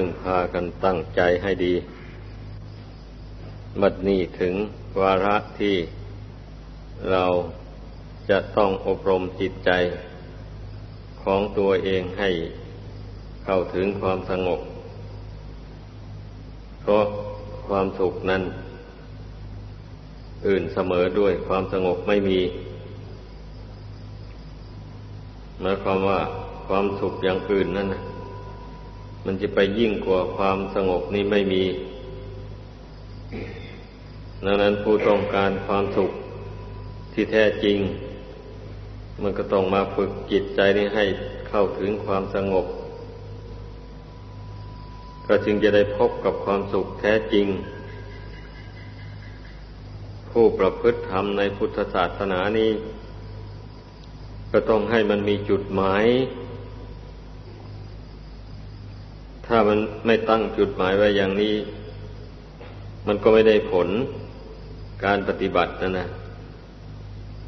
พึ่งพากันตั้งใจให้ดีบัดนี้ถึงวาระที่เราจะต้องอบรมจิตใจของตัวเองให้เข้าถึงความสงบ เพราะความสุขนั้น อื่นเสมอด้วยความสงบไม่มีหมายความว่าความสุขอย่างอื่นนั่นนะ มันจะไปยิ่งกว่าความสงบนี้ไม่มี ดังนั้นผู้ต้องการความสุขที่แท้จริง มันก็ต้องมาฝึกจิตใจนี้ให้เข้าถึงความสงบ ก็จึงจะได้พบกับความสุขแท้จริง ผู้ประพฤติธรรมในพุทธศาสนานี้ ก็ต้องให้มันมีจุดหมายถ้ามันไม่ตั้งจุดหมายไว้อย่างนี้ มันก็ไม่ได้ผลการปฏิบัตินะนะ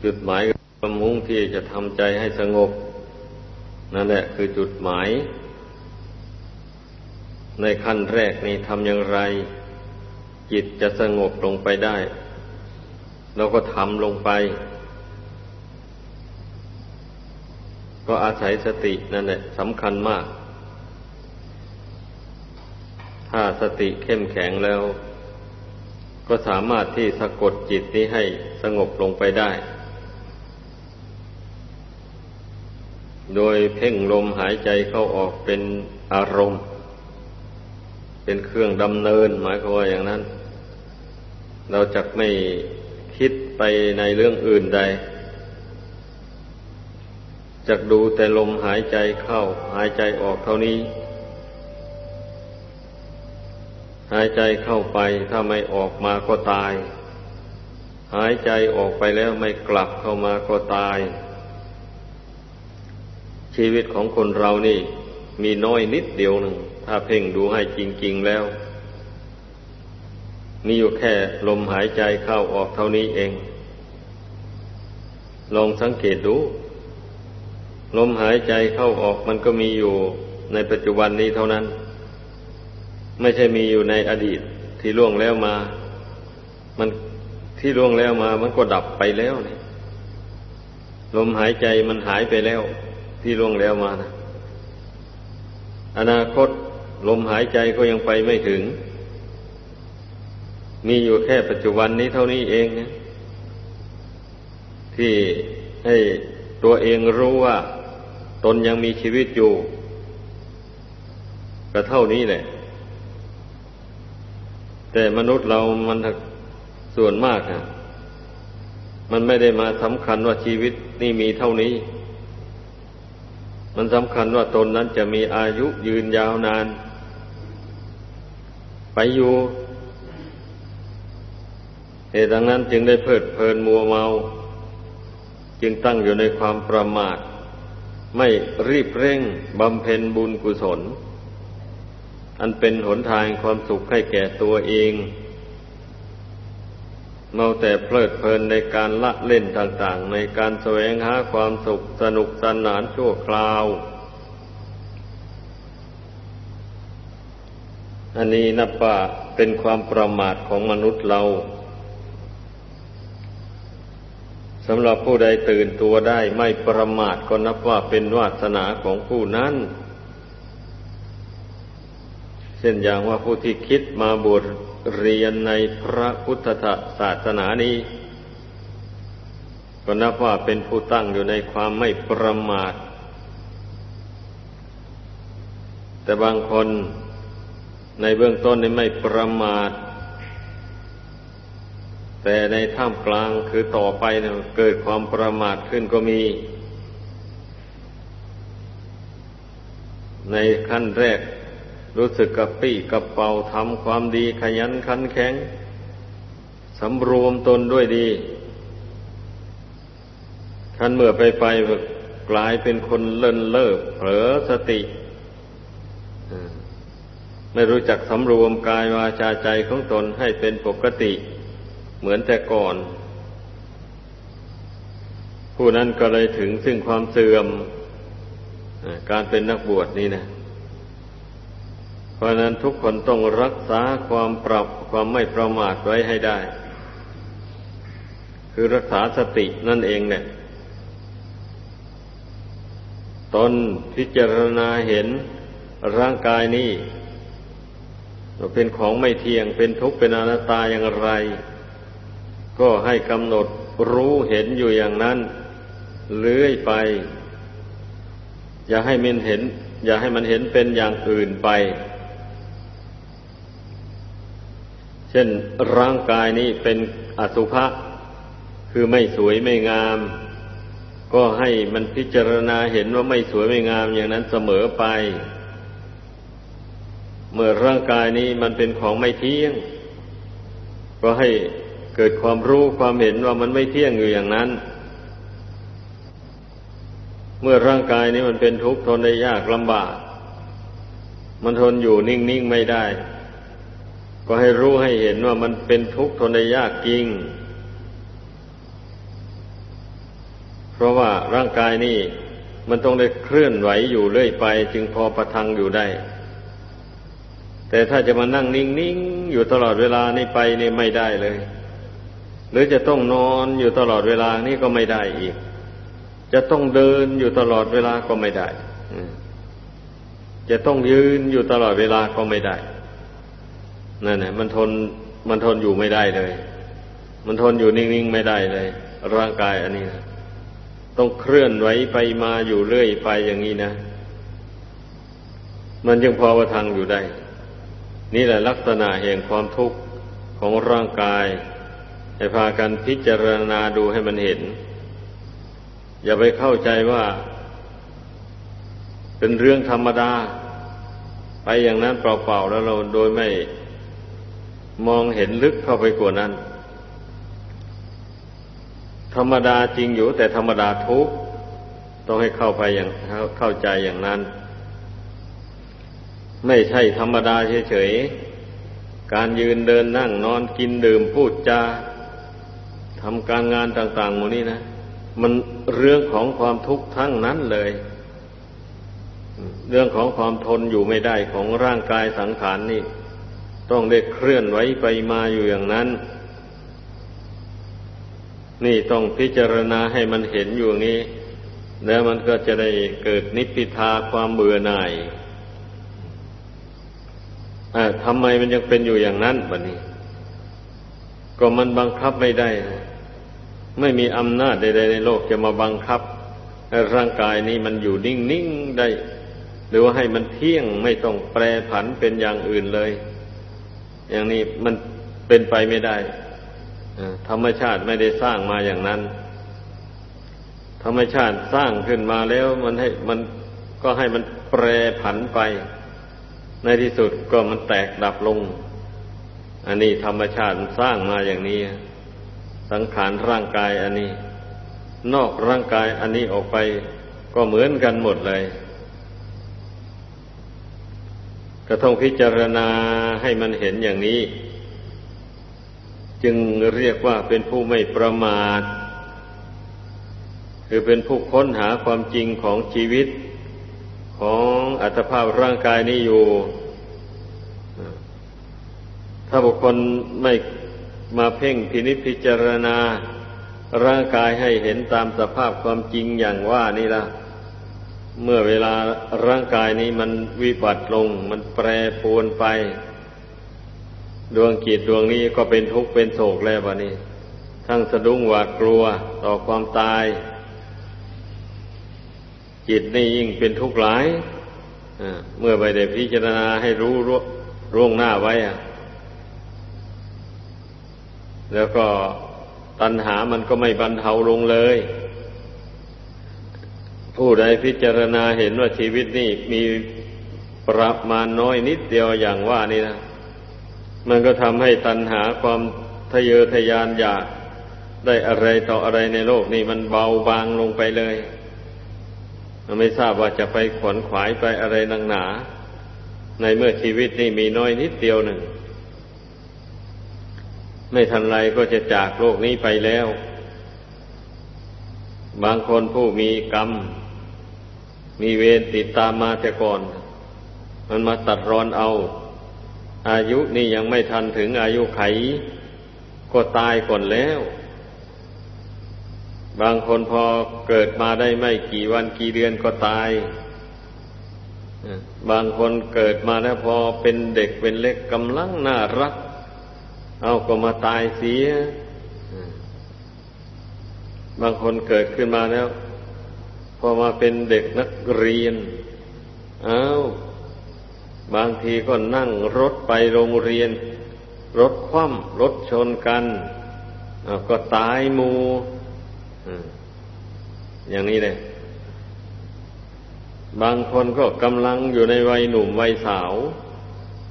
จุดหมายก็มุ่งที่จะทำใจให้สงบ นั่นแหละคือจุดหมาย ในขั้นแรกนี้ทำอย่างไร จิตจะสงบลงไปได้เราก็ทำลงไป ก็อาศัยสตินั่นแหละสำคัญมาก ถ้าสติเข้มแข็งแล้ว ก็สามารถที่สะกดจิตนี้ให้สงบลงไปได้ โดยเพ่งลมหายใจเข้าออกเป็นอารมณ์ เป็นเครื่องดำเนินหมายความว่าอย่างนั้น เราจะไม่คิดไปในเรื่องอื่นใดจะดูแต่ลมหายใจเข้าหายใจออกเท่านี้ หายใจเข้าไปถ้าไม่ออกมาก็ตาย หายใจออกไปแล้วไม่กลับเข้ามาก็ตาย ชีวิตของคนเรานี่ มีน้อยนิดเดียวหนึ่ง ถ้าเพ่งดูให้จริง ๆแล้ว มีอยู่แค่ลมหายใจเข้าออกเท่านี้เอง ลองสังเกตดู ลมหายใจเข้าออกมันก็มีอยู่ในปัจจุบันนี้เท่านั้น ไม่ใช่มีอยู่ในอดีตที่ล่วงแล้วมา มันที่ล่วงแล้วมา มันก็ดับไปแล้วนี่ลมหายใจมันหายไปแล้ว ที่ล่วงแล้วมานะอนาคตลมหายใจก็ยังไปไม่ถึง มีอยู่แค่ปัจจุบันนี้เท่านี้เองนะที่ให้ตัวเองรู้ว่า ตนยังมีชีวิตอยู่ ก็เท่านี้แหละ แต่มนุษย์เรามันส่วนมากอะมันไม่ได้มาสำคัญว่าชีวิตนี่มีเท่านี้ มันสำคัญว่าตนนั้นจะมีอายุยืนยาวนาน ไปอยู่เหตุดังนั้นจึงได้เพลิดเพลินมัวเมา จึงตั้งอยู่ในความประมาท ไม่รีบเร่งบำเพ็ญบุญกุศล อันเป็นหนทางความสุขให้แก่ตัวเอง เมาแต่เพลิดเพลินในการละเล่นต่างๆ ในการแสวงหาความสุขสนุกสนานชั่วคราว อันนี้นับว่าเป็นความประมาทของมนุษย์เราสำหรับผู้ใดตื่นตัวได้ไม่ประมาทก็นับว่าเป็นวาสนาของผู้นั้น เช่นอย่างว่าผู้ที่คิดมาบวชเรียนในพระพุทธศาสนานี้ ก็นับว่าเป็นผู้ตั้งอยู่ในความไม่ประมาท แต่บางคนในเบื้องต้นนี่ไม่ประมาท แต่ในท่ามกลางคือต่อไปเนี่ยเกิดความประมาทขึ้นก็มี ในขั้นแรก รู้สึกกระปี้กระเป๋าทำความดีขยันขันแข็งสำรวมตนด้วยดีท่านเมื่อไปไปกลายเป็นคนเลินเล่อเผลอสติไม่รู้จักสำรวมกายวาจาใจของตนให้เป็นปกติ เหมือนแต่ก่อน ผู้นั้นก็เลยถึงซึ่งความเสื่อม การเป็นนักบวชนี่นะ เพราะนั้นทุกคนต้องรักษาความปรับความไม่ประมาทไว้ให้ได้ คือรักษาสตินั่นเองเนี่ยตนพิจารณาเห็นร่างกายนี้เป็นของไม่เที่ยงเป็นทุกข์เป็นอนัตตาอย่างไร ก็ให้กำหนดรู้เห็นอยู่อย่างนั้น เลื่อยไป อย่าให้มันเห็น อย่าให้มันเห็นเป็นอย่างอื่นไป เช่นร่างกายนี้เป็นอสุภะคือไม่สวยไม่งาม ก็ให้มันพิจารณาเห็นว่าไม่สวยไม่งามอย่างนั้นเสมอไป เมื่อร่างกายนี้มันเป็นของไม่เที่ยง ก็ให้เกิดความรู้ความเห็นว่ามันไม่เที่ยงอยู่อย่างนั้น เมื่อร่างกายนี้มันเป็นทุกข์ทนได้ยากลำบาก มันทนอยู่นิ่งๆไม่ได้ ก็ให้รู้ให้เห็นว่ามันเป็นทุกข์ทนได้ยากจริง เพราะว่าร่างกายนี้มันต้องได้เคลื่อนไหวอยู่เรื่อยไป จึงพอประทังอยู่ได้ แต่ถ้าจะมานั่งนิ่งๆอยู่ตลอดเวลานี่ไปนี่ไม่ได้เลย หรือจะต้องนอนอยู่ตลอดเวลานี่ก็ไม่ได้อีก จะต้องเดินอยู่ตลอดเวลาก็ไม่ได้จะต้องยืนอยู่ตลอดเวลาก็ไม่ได้ นั่นแหละมันทนมันทนอยู่ไม่ได้เลย มันทนอยู่นิ่งๆไม่ได้เลย ร่างกายอันนี้นะต้องเคลื่อนไหวไปมาอยู่เรื่อยไปอย่างนี้นะมันจึงพอประทังอยู่ได้ นี่แหละลักษณะแห่งความทุกข์ของร่างกาย ให้พากันพิจารณาดูให้มันเห็น อย่าไปเข้าใจว่า เป็นเรื่องธรรมดา ไปอย่างนั้นเปล่าๆแล้วเราโดยไม่ มองเห็นลึกเข้าไปกว่านั้น ธรรมดาจริงอยู่แต่ธรรมดาทุกต้องให้เข้าไปอย่างเข้าใจอย่างนั้น ไม่ใช่ธรรมดาเฉยๆ การยืนเดินนั่งนอนกินดื่มพูดจาทำการงานต่างๆหมดนี้นะ มันเรื่องของความทุกข์ทั้งนั้นเลย เรื่องของความทนอยู่ไม่ได้ของร่างกายสังขารนนี่ ต้องได้เคลื่อนไหวไปมาอยู่อย่างนั้น นี่ต้องพิจารณาให้มันเห็นอยู่นี้ แล้วมันก็จะได้เกิดนิพพิทาความเบื่อหน่ายทำไมมันยังเป็นอยู่อย่างนั้นบะนี้ ก็มันบังคับไม่ได้ ไม่มีอำนาจใดๆในโลกจะมาบังคับ ร่างกายนี้มันอยู่นิ่งๆได้ หรือว่าให้มันเที่ยงไม่ต้องแปรผันเป็นอย่างอื่นเลย อย่างนี้มันเป็นไปไม่ได้ธรรมชาติไม่ได้สร้างมาอย่างนั้น ธรรมชาติสร้างขึ้นมาแล้วมันให้มันก็ให้มันแปรผันไป ในที่สุดก็มันแตกดับลง อันนี้ธรรมชาติสร้างมาอย่างนี้ สังขารร่างกายอันนี้ นอกร่างกายอันนี้ออกไป ก็เหมือนกันหมดเลย ก็ต้องพิจารณาให้มันเห็นอย่างนี้ จึงเรียกว่าเป็นผู้ไม่ประมาท คือเป็นผู้ค้นหาความจริงของชีวิตของอัตภาพร่างกายนี้อยู่ ถ้าบุคคลไม่มาเพ่งพินิจพิจารณา ร่างกายให้เห็นตามสภาพความจริงอย่างว่านี่ละ เมื่อเวลาร่างกายนี้มันวิบัติลง มันแปรปรวนไป ดวงกิจดวงนี้ก็เป็นทุกข์เป็นโศกแล้ววะนี่ทั้งสะดุ้งหวาดกลัวต่อความตาย จิตนี่ยิ่งเป็นทุกข์หลายเมื่อไปได้พิจารณาให้รู้ร่วงหน้าไว้อะแล้วก็ตัณหามันก็ไม่บรรเทาลงเลย ผู้ใดพิจารณาเห็นว่าชีวิตนี่มีประมาณน้อยนิดเดียวอย่างว่านี่นะ มันก็ทำให้ตัณหาความทะเยอทะยานอยากได้อะไรต่ออะไรในโลกนี่มันเบาบางลงไปเลย ไม่ทราบว่าจะไปขวนขวายไปอะไรนังหนา ในเมื่อชีวิตนี่มีน้อยนิดเดียวหนึ่ง ไม่ทันไรก็จะจากโลกนี้ไปแล้ว บางคนผู้มีกรรม มีเวรติดตามมาแต่ก่อน มันมาตัดรอนเอา อายุนี่ยังไม่ทันถึงอายุไข ก็ตายก่อนแล้ว บางคนพอเกิดมาได้ไม่กี่วันกี่เดือนก็ตาย บางคนเกิดมาแล้วพอเป็นเด็กเป็นเล็กกำลังน่ารัก เอาก็มาตายเสีย บางคนเกิดขึ้นมาแล้ว พอมาเป็นเด็กนักเรียนเอาบางทีก็นั่งรถไปโรงเรียน รถคว่ำรถชนกันก็ตายมูอย่างนี้เลยบางคนก็กำลังอยู่ในวัยหนุ่มวัยสาว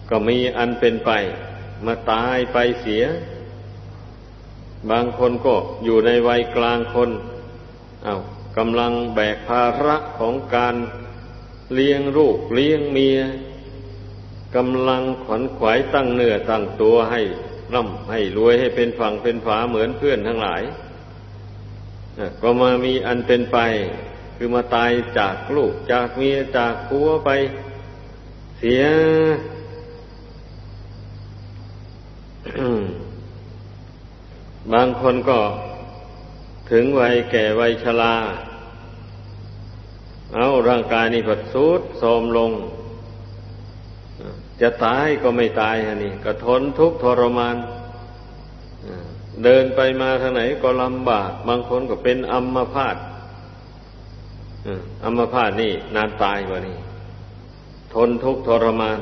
ก็มีอันเป็นไป มาตายไปเสีย บางคนก็อยู่ในวัยกลางคนอา้าว กำลังแบกภาระของการเลี้ยงลูกเลี้ยงเมียกำลังขวนขวายตั้งเนื้อตั้งตัวให้ร่ำให้รวยให้เป็นฝั่งเป็นฝาเหมือนเพื่อนทั้งหลายก็มามีอันเป็นไป คือมาตายจากลูกจากเมียจากผัวไป เสียบางคนก็ ถึงวัยแก่วัยชรา เอาร่างกายนี่ผัดสุดโทมลง จะตายก็ไม่ตายฮะนี่ก็ทนทุกข์ทรมาน เดินไปมาทางไหนก็ลำบาก บางคนก็เป็นอัมพาตอัมพาตนี่นานตายกว่านี่ ทนทุกข์ทรมาน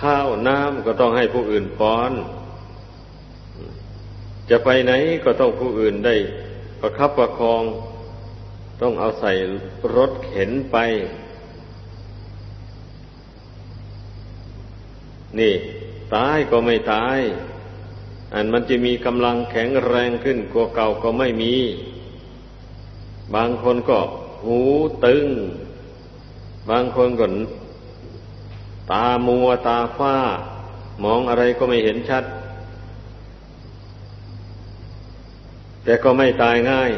ข้าวน้ำก็ต้องให้ผู้อื่นป้อน จะไปไหนก็ต้องผู้อื่นได้ประคับประคอง ต้องเอาใส่รถเข็นไป นี่ ตายก็ไม่ตาย อันมันจะมีกำลังแข็งแรงขึ้นกว่าเก่าก็ไม่มี บางคนก็หูตึง บางคนก็ตามัวตาฝ้ามองอะไรก็ไม่เห็นชัด แต่ก็ไม่ตายง่าย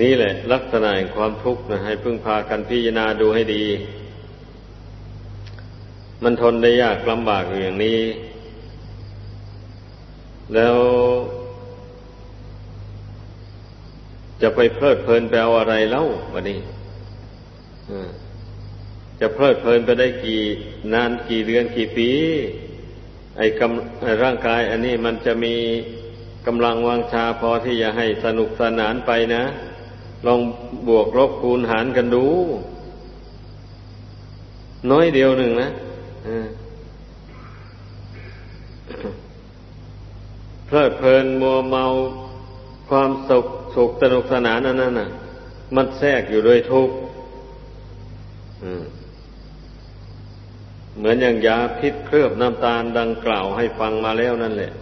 นี่แหละ ลักษณะแห่งความทุกข์นะให้พึ่งพากันพิจารณาดูให้ดี มันทนได้ยากลำบากอย่างนี้ แล้วจะไปเพลิดเพลินไปเอาอะไรเล่าวันนี้จะเพลิดเพลินไปได้กี่นานกี่เดือนกี่ปี ไอ้กำร่างกาย อันนี้มันจะมี กำลังวังชาพอที่จะให้สนุกสนานไปนะ ลองบวกลบคูณหารกันดู น้อยเดียวหนึ่งนะเพลิดเพลินมัวเมาความสุขสุขสนุกสนานนั่นน่ะ มันแทรกอยู่ด้วยทุกข์เหมือนอย่างยาพิษเคลือบน้ำตาลดังกล่าวให้ฟังมาแล้วนั่นแหละ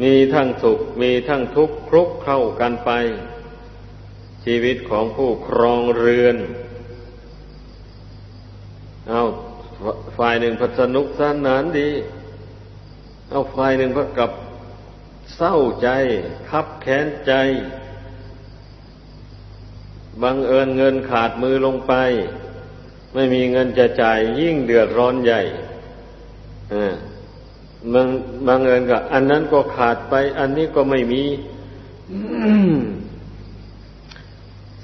มีทั้งสุขมีทั้งทุกข์คลุกเข้ากันไป ชีวิตของผู้ครองเรือน เอาฝ่ายหนึ่งพัสนุกสนานดี เอาฝ่ายหนึ่งก็กับเศร้าใจ คับแค้นใจ บังเอิญเงินขาดมือลงไป ไม่มีเงินจะจ่ายยิ่งเดือดร้อนใหญ่ บางบางเอิญก็ อันนั้นก็ขาดไป อันนี้ก็ไม่มี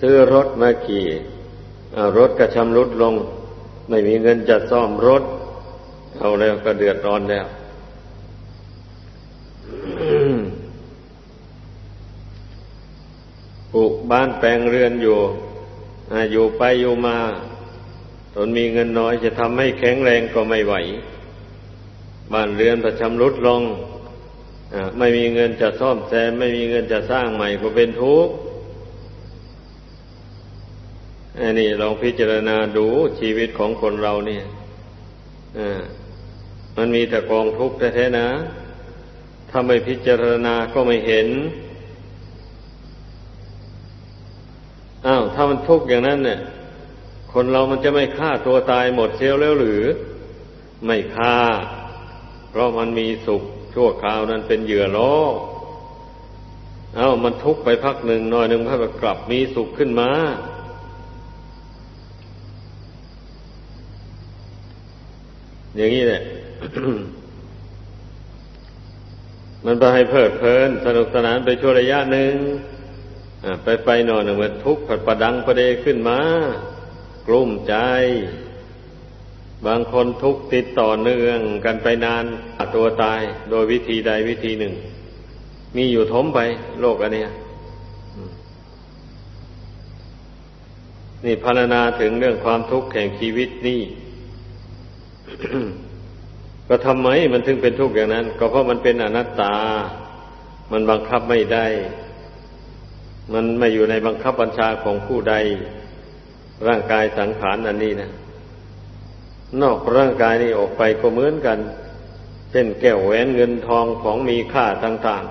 ซื้อรถมาขี่รถกระชำรุดลง ไม่มีเงินจะซ่อมรถเอาแล้วก็เดือดร้อนแล้วปลูกบ้านแปลงเรือนอยู่อยู่ไปอยู่มา ตนมีเงินน้อยจะทำให้แข็งแรงก็ไม่ไหว บ้านเรือนประชำรุดลงไม่มีเงินจะซ่อมแซม ไม่มีเงินจะสร้างใหม่ก็เป็นทุกข์อันนี้ลองพิจารณาดูชีวิตของคนเราเนี่ยมันมีแต่กองทุกข์แท้ๆนะ ถ้าไม่พิจารณาก็ไม่เห็น อ้าว ถ้ามันทุกข์อย่างนั้นเนี่ย คนเรามันจะไม่ฆ่าตัวตายหมดเสียแล้วหรือ ไม่ฆ่า เพราะมันมีสุขชั่วคราวนั้นเป็นเหยื่อล้อ เอา้ามันทุกข์ไปพักหนึ่งหน่อยหนึ่งพักกลับมีสุขขึ้นมา อย่างนี้แหละมันไปให้เพลิดเพลิน สนุกสนานไปชั่วระยะหนึ่งไปไปหน่อยหนึ่งมันทุกข์ผัดประดังประเดขึ้นมา กลุ่มใจ บางคนทุกข์ติดต่อเนื่องกันไปนานตัวตายโดยวิธีใดวิธีหนึ่ง มีอยู่ทมไปโลกอันเนี้ยนี่พรรณนาถึงเรื่องความทุกข์แห่งชีวิตนี่ ก็ทำไมมันถึงเป็นทุกข์อย่างนั้น ก็เพราะมันเป็นอนัตตา มันบังคับไม่ได้ มันไม่อยู่ในบังคับบัญชาของผู้ใด ร่างกายสังขารอันนี้นะ นอกร่างกายนี้ออกไปก็เหมือนกันเช่นแก้วแหวนเงินทองของมีค่าต่าง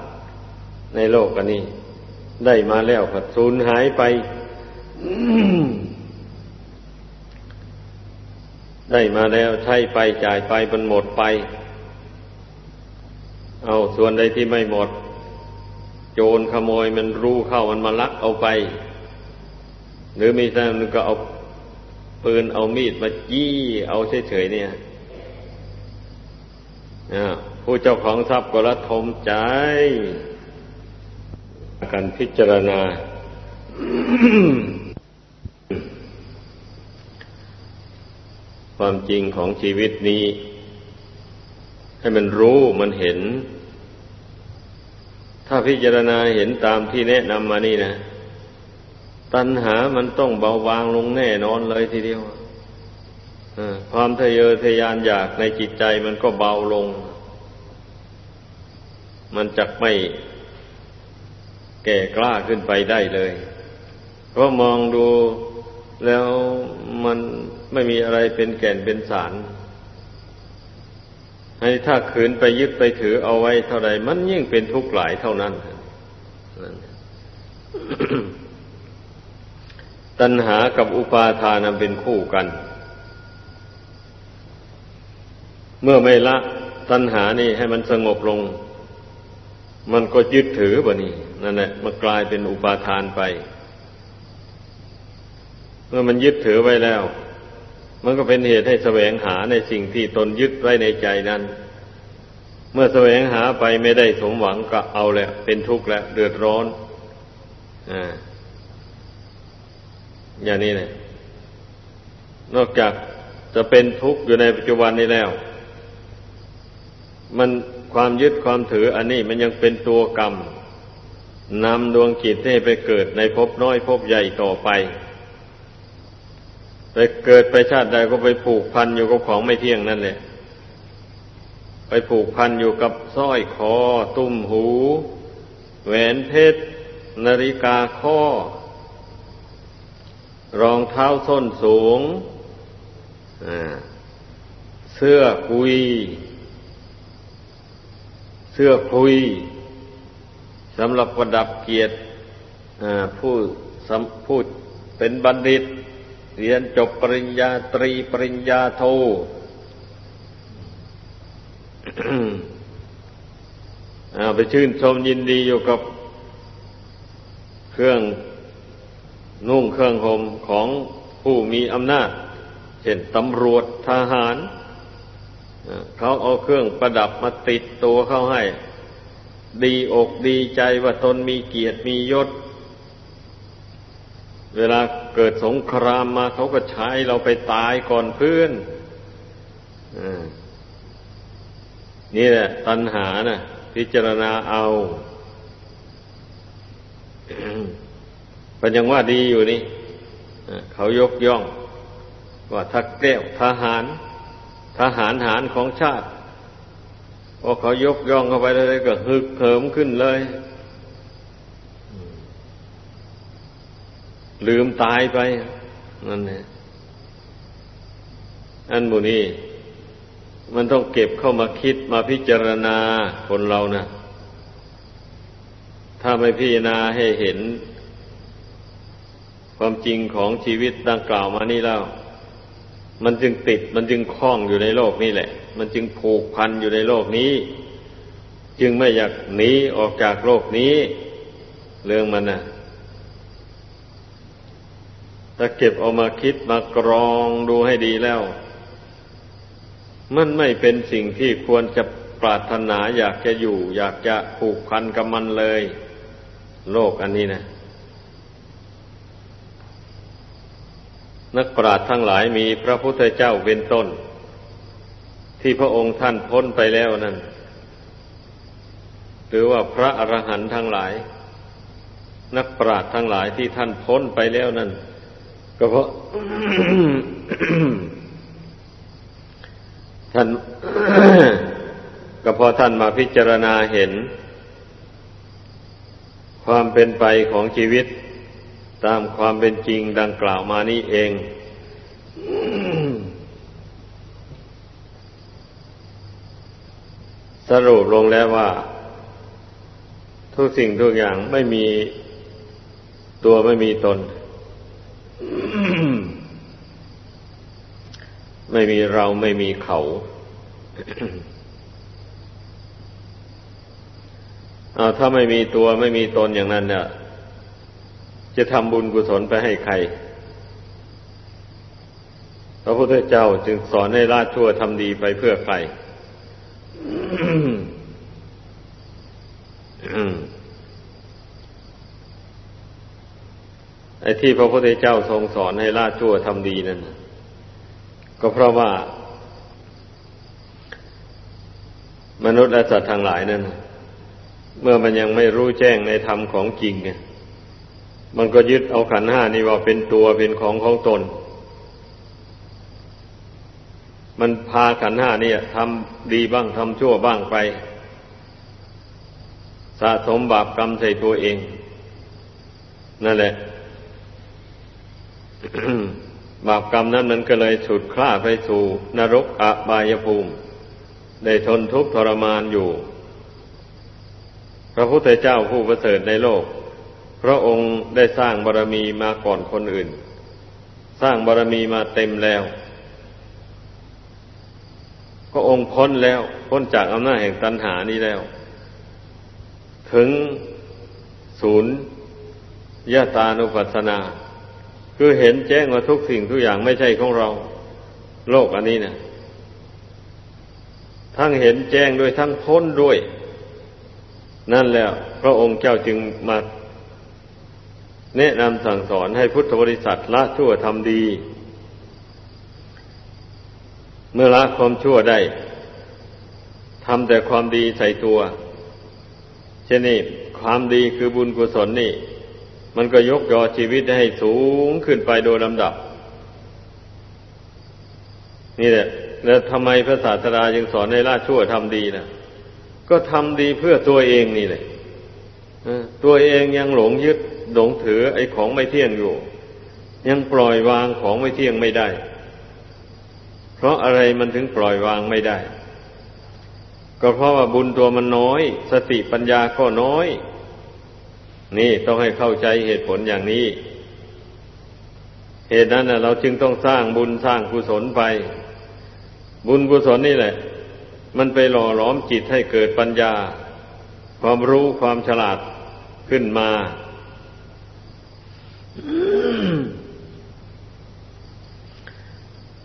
ๆ ในโลกอันนี้ ได้มาแล้วก็สูญหายไป ได้มาแล้วใช้ไปจ่ายไปมันหมดไป เอาส่วนใดที่ไม่หมด โจรขโมยมันรู้เข้ามันมาลักเอาไป หรือมีแต่มันก็เอา ปืนเอามีดมาจี้เอาเฉยๆเนี่ยผู้เจ้าของทรัพย์ก็ระทมใจ การพิจารณา ความจริงของชีวิตนี้ ให้มันรู้มันเห็น ถ้าพิจารณาเห็นตามที่แนะนำมานี่นะ ตัณหามันต้องเบาบางลงแน่นอนเลยทีเดียวความทะเยอทะยานอยากในจิตใจมันก็เบาลง มันจะไม่แก่กล้าขึ้นไปได้เลย เพราะมองดูแล้วมันไม่มีอะไรเป็นแก่นเป็นสาร ให้ถ้าขืนไปยึดไปถือเอาไว้เท่าใดมันยิ่งเป็นทุกข์หลายเท่านั้น ตัณหากับอุปาทานเป็นคู่กัน เมื่อไม่ละตัณหานี่ให้มันสงบลง มันก็ยึดถือบะนี่นั่นแหละมันกลายเป็นอุปาทานไป เมื่อมันยึดถือไว้แล้ว มันก็เป็นเหตุให้แสวงหาในสิ่งที่ตนยึดไว้ในใจนั้น เมื่อแสวงหาไปไม่ได้สมหวังก็เอาแล้วเป็นทุกข์แล้วเดือดร้อน อ่า อย่างนี้เลยนอกจากจะเป็นทุกข์อยู่ในปัจจุบันนี้แล้ว มันความยึดความถืออันนี้มันยังเป็นตัวกรรมนำดวงจิตให้ไปเกิดในภพน้อยภพใหญ่ต่อไป ไปเกิดไปชาติใดก็ไปผูกพันอยู่กับของไม่เที่ยงนั่นแหละไปผูกพันอยู่กับสร้อยคอ ตุ้มหู แหวนเพชรนาฬิกาข้อ รองเท้าส้นสูง เสื้อคุย เสื้อคุยสำหรับประดับเกียรติผู้ผู้เป็นบัณฑิต เรียนจบปริญญาตรีปริญญาโทไปชื่นชมยินดีอยู่กับเครื่อง นุ่งเครื่องห่มของผู้มีอำนาจเช่นตำรวจทหาร เขาเอาเครื่องประดับมาติดตัวเข้าให้ ดีอกดีใจว่าตนมีเกียรติมียศ เวลาเกิดสงครามมาเขาก็ใช้เราไปตายก่อนเพื่อนนี่แหละ ตัณหานะ่ะพิจารณาเอา เป็นยังว่าดีอยู่นี่เขายกย่อง ว่าทักแก้วทหาร ทหารหารของชาติพอเขายกย่องเข้าไปเลยก็ฮึกเหิมขึ้นเลย ลืมตายไปนั่นแหละอันบุนี้มันต้องเก็บเข้ามาคิดมาพิจารณาคนเรานะถ้าไม่พิจารณาให้เห็น ความจริงของชีวิตดังกล่าวมานี่แล้วมันจึงติดมันจึงคล้องอยู่ในโลกนี้แหละ มันจึงผูกพันอยู่ในโลกนี้ จึงไม่อยากหนีออกจากโลกนี้ เรื่องมันนะถ้าเก็บเอามาคิดมากรองดูให้ดีแล้ว มันไม่เป็นสิ่งที่ควรจะปรารถนาอยากจะอยู่ อยากจะผูกพันกับมันเลย โลกอันนี้นะ นักปราชญ์ทั้งหลายมีพระพุทธเจ้าเป็นต้น ที่พระองค์ท่านพ้นไปแล้วนั่นหรือว่าพระอรหันต์ทั้งหลาย นักปราชญ์ทั้งหลายที่ท่านพ้นไปแล้วนั่นก็เพราะท่านก็เพราะท่านมาพิจารณาเห็น ความเป็นไปของชีวิต ตามความเป็นจริงดังกล่าวมานี้เอง สรุปลงแล้วว่า ทุกสิ่งทุกอย่างไม่มีตัวไม่มีตน ไม่มีเราไม่มีเขา เอาถ้าไม่มีตัวไม่มีตนอย่างนั้นเนี่ย จะทำบุญกุศลไปให้ใคร พระพุทธเจ้าจึงสอนให้ละชั่วทำดีไปเพื่อใครไอ้ที่พระพุทธเจ้าทรงสอนให้ละชั่วทำดีนั่นก็เพราะว่า มนุษย์และสัตว์ทั้งหลายนั้นเมื่อมันยังไม่รู้แจ้งในธรรมของจริงเนี่ย มันก็ยึดเอาขันห้านี่ว่าเป็นตัวเป็นของของตน มันพาขันห้านี่ทำดีบ้างทำชั่วบ้างไป สะสมบาปกรรมใส่ตัวเอง นั่นแหละ บาปกรรมนั้นมันก็เลยฉุดคล้าไปสู่ นรกอบายภูมิ ได้ทนทุกข์ทรมานอยู่ พระพุทธเจ้าผู้ประเสริฐในโลก พระองค์ได้สร้างบารรมีมาก่อนคนอื่น สร้างบารรมีมาเต็มแล้ว พระองค์พ้นแล้วพ้นจากอำนาจแห่งตัณหานี้แล้ว ถึงศูนย์ยะตานุปัสสนา คือเห็นแจ้งว่าทุกสิ่งทุกอย่างไม่ใช่ของเรา โลกอันนี้เนะทั้งเห็นแจ้งด้วยทั้งพ้นด้วย นั่นแหละพระองค์เจ้าจึงมา แนะนำสั่งสอนให้พุทธบริษัทละชั่วทำดี เมื่อละความชั่วได้ทำแต่ความดีใส่ตัวเช่นนี้ความดีคือบุญกุศลนี่ มันก็ยกยอชีวิตให้สูงขึ้นไปโดยลำดับ นี่แหละแล้วทำไมพระศาสดาจึงสอนให้ละชั่วทำดีนะก็ทำดีเพื่อตัวเองนี่แหละตัวเองยังหลงยึด หลงถือไอ้ของไม่เที่ยงอยู่ ยังปล่อยวางของไม่เที่ยงไม่ได้ เพราะอะไรมันถึงปล่อยวางไม่ได้ ก็เพราะว่าบุญตัวมันน้อย สติปัญญาก็น้อย นี่ต้องให้เข้าใจเหตุผลอย่างนี้ เหตุนั้นเราจึงต้องสร้างบุญสร้างกุศลไป บุญกุศลนี่แหละ มันไปหล่อหลอมจิตให้เกิดปัญญา ความรู้ความฉลาดขึ้นมา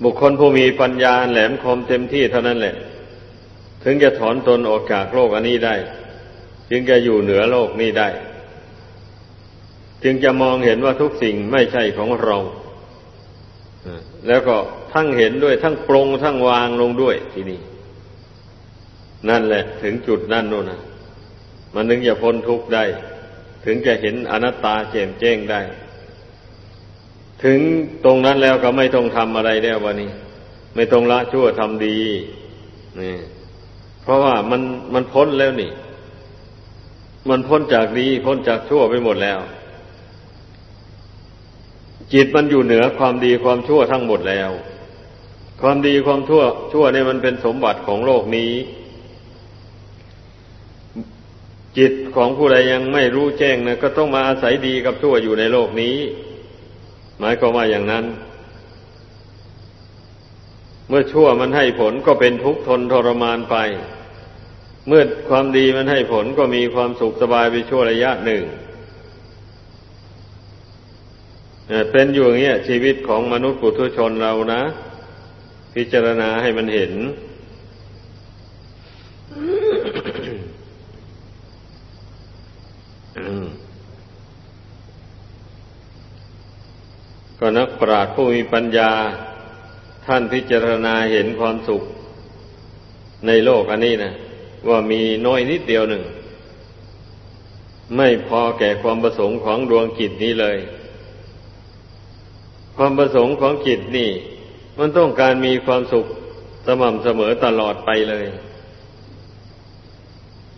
บุคคลผู้มีปัญญาแหลมคมเต็มที่เท่านั้นแหละ ถึงจะถอนตนออกจากโลกอันนี้ได้ จึงจะอยู่เหนือโลกนี้ได้ จึงจะมองเห็นว่าทุกสิ่งไม่ใช่ของเราแล้วก็ทั้งเห็นด้วยทั้งปรงทั้งวางลงด้วยทีนี้นั่นแหละ ถึงจุดนั่นนู่นนะมันถึงจะพ้นทุกข์ได้ ถึงจะเห็นอนัตตาแจ่มแจ้งได้ ถึงตรงนั้นแล้วก็ไม่ต้องทำอะไรแล้ววันนี้ ไม่ต้องละชั่วทำดีนี่เพราะว่ามันมันพ้นแล้วนี่ มันพ้นจากดีพ้นจากชั่วไปหมดแล้ว จิตมันอยู่เหนือความดีความชั่วทั้งหมดแล้ว ความดีความชั่ว ชั่วเนี่ยมันเป็นสมบัติของโลกนี้ จิตของผู้ใดยังไม่รู้แจ้งนะก็ต้องมาอาศัยดีกับชั่วอยู่ในโลกนี้ หมายความว่าอย่างนั้น เมื่อชั่วมันให้ผลก็เป็นทุกข์ทนทรมานไป เมื่อความดีมันให้ผลก็มีความสุขสบายไปชั่วระยะหนึ่งเป็นอยู่อย่างนี้ชีวิตของมนุษย์ปุถุชนเรานะ พิจารณาให้มันเห็น อืม ก็นักปราชญ์ผู้มีปัญญา ท่านพิจารณาเห็นความสุข ในโลกอันนี้นะว่ามีน้อยนิดเดียวหนึ่ง ไม่พอแก่ความประสงค์ของดวงจิตนี้เลย ความประสงค์ของจิตนี่ มันต้องการมีความสุขสม่ำเสมอตลอดไปเลย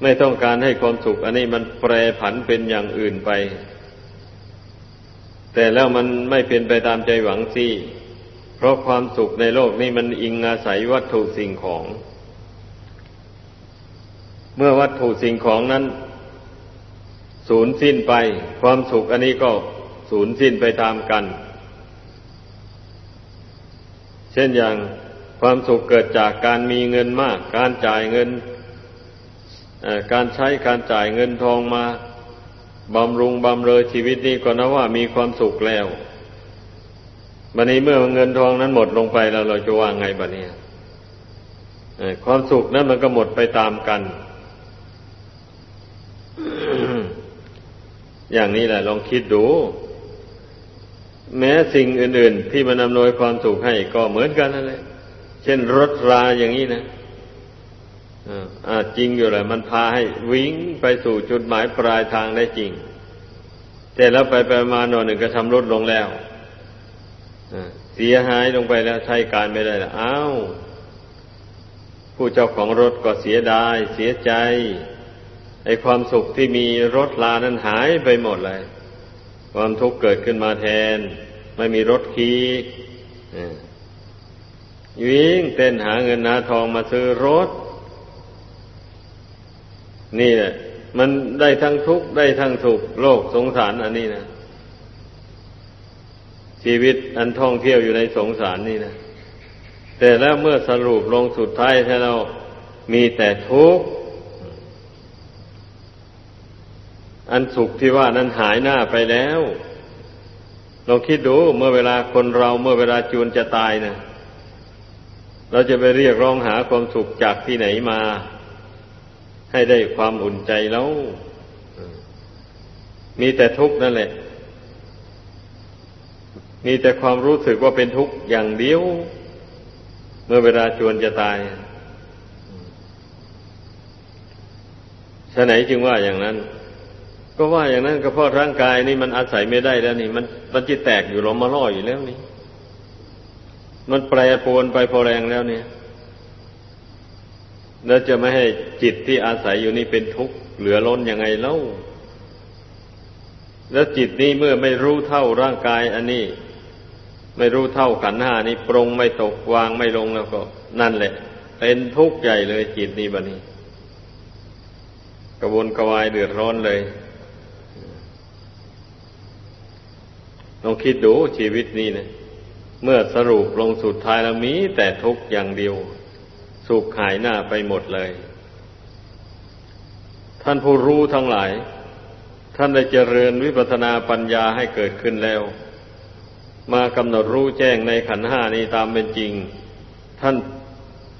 ไม่ต้องการให้ความสุข อันนี้มันแปรผันเป็นอย่างอื่นไป แต่แล้วมันไม่เป็นไปตามใจหวังสิเพราะความสุขในโลกนี้มันอิงอาศัยวัตถุสิ่งของ เมื่อวัตถุสิ่งของนั้น สูญสิ้นไป ความสุขอันนี้ก็สูญสิ้นไปตามกัน เช่นอย่างความสุขเกิดจากการมีเงินมาก การจ่ายเงินการใช้การจ่ายเงินทองมา บำรุงบำเรอชีวิตนี้ก็นะว่ามีความสุขแล้วบัดนี้เมื่อเงินทองนั้นหมดลงไปแล้วเราจะว่าไงบัดนี้ความสุขนั้นมันก็หมดไปตามกัน อย่างนี้แหละ ลองคิดดู แม้สิ่งอื่น ๆ ที่มันอำนวยความสุขให้ก็เหมือนกันนั่นแหละ เช่นรถราอย่างนี้นะ อาจจริงอยู่แหละมันพาให้วิ่งไปสู่จุดหมายปลายทางได้จริง แต่แล้วไปไปมาหน่อยหนึ่งก็ทำรถลงแล้วเสียหายลงไปแล้วใช้การไม่ได้แล้วอ้าวผู้เจ้าของรถก็เสียดาย เสียใจไอความสุขที่มีรถลานั้นหายไปหมดเลย ความทุกข์เกิดขึ้นมาแทน ไม่มีรถขี่วิ่งเต้นหาเงินหาทองมาซื้อรถ นี่แหละมันได้ทั้งทุกข์ได้ทั้งสุขโลกสงสารอันนี้นะชีวิตอันท่องเที่ยวอยู่ในสงสารนี่นะแต่แล้วเมื่อสรุปลงสุดท้ายถ้าเรามีแต่ทุกข์อันสุขที่ว่านั้นหายหน้าไปแล้วลองคิดดูเมื่อเวลาคนเราเมื่อเวลาจูนจะตายนะเราจะไปเรียกร้องหาความสุขจากที่ไหนมา ให้ได้ความอุ่นใจแล้วมีแต่ทุกข์นั่นแหละ มีแต่ความรู้สึกว่าเป็นทุกข์อย่างเดียว เมื่อเวลาจวนจะตายฉะไหนจึงว่าอย่างนั้น ก็ว่าอย่างนั้นก็เพราะร่างกายนี่มันอาศัยไม่ได้แล้วนี่ มันมันจะแตกอยู่ลมมาล่ออยู่แล้วนี่ มันแปรปรวนไปพอแรงแล้วเนี่ย แล้วจะไม่ให้จิตที่อาศัยอยู่นี่เป็นทุกข์เหลือล้นยังไงเล่า แล้วจิตนี้เมื่อไม่รู้เท่าร่างกายอันนี้ ไม่รู้เท่าขันห้านี้ปรงไม่ตกวางไม่ลงแล้วก็ นั่นแหละ เป็นทุกข์ใหญ่เลยจิตนี้บันนี้ กระวนกระวายเดือดร้อนเลยลองคิดดูชีวิตนี้เนะเมื่อสรุปลงสุดท้ายแล้วมีแต่ทุกข์อย่างเดียว สุขหายหน้าไปหมดเลย ท่านผู้รู้ทั้งหลาย ท่านได้เจริญวิปัสนาปัญญาให้เกิดขึ้นแล้ว มากำหนดรู้แจ้งในขันห้านี้ตามเป็นจริง ท่าน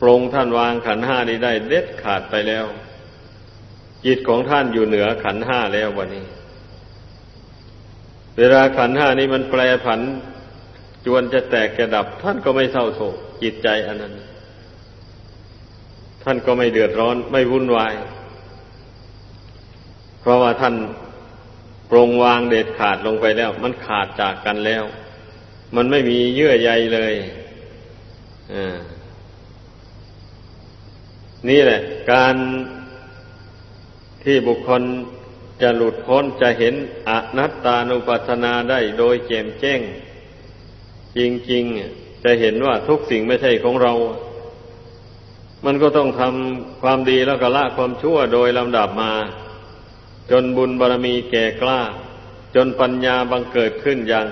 ปรงท่านวางขันห้านี้ได้เด็ดขาดไปแล้ว จิตของท่านอยู่เหนือขันห้าแล้ววันนี้ เวลาขันห้านี้มันแปรผัน จวนจะแตกจะดับ ท่านก็ไม่เศร้าโศกจิตใจอันนั้น ท่านก็ไม่เดือดร้อน ไม่วุ่นวาย เพราะว่าท่านปรงวางเด็ดขาดลงไปแล้ว มันขาดจากกันแล้ว มันไม่มีเยื่อใยเลยนี่แหละ การที่บุคคลจะหลุดพ้นจะเห็นอนัตตานุปัสสนาได้โดยแจ่มแจ้ง จริง ๆ จะเห็นว่าทุกสิ่งไม่ใช่ของเรา มันก็ต้องทำความดีแล้วก็ละความชั่วโดยลำดับมา จนบุญบารรมีแก่กล้า จนปัญญาบังเกิดขึ้นอย่าง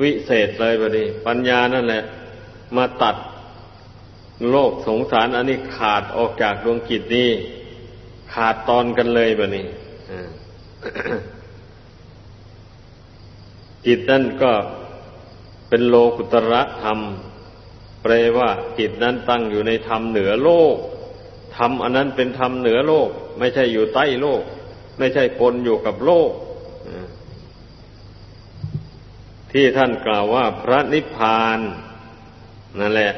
วิเศษเลยบดีปัญญานั่นแหละ มาตัดโลกสงสารอันนี้ขาดออกจากดวงจิตนี้ ขาดตอนกันเลยบนี้จิตนั่นก็เป็นโลกุตระธรรม ลว่าจิตนั้นตั้งอยู่ในธรรมเหนือโลก ธรรมอันนั้นเป็นธรรมเหนือโลก ไม่ใช่อยู่ใต้โลก ไม่ใช่ปนอยู่กับโลก ที่ท่านกล่าวว่าพระนิพพานนั่นแหละ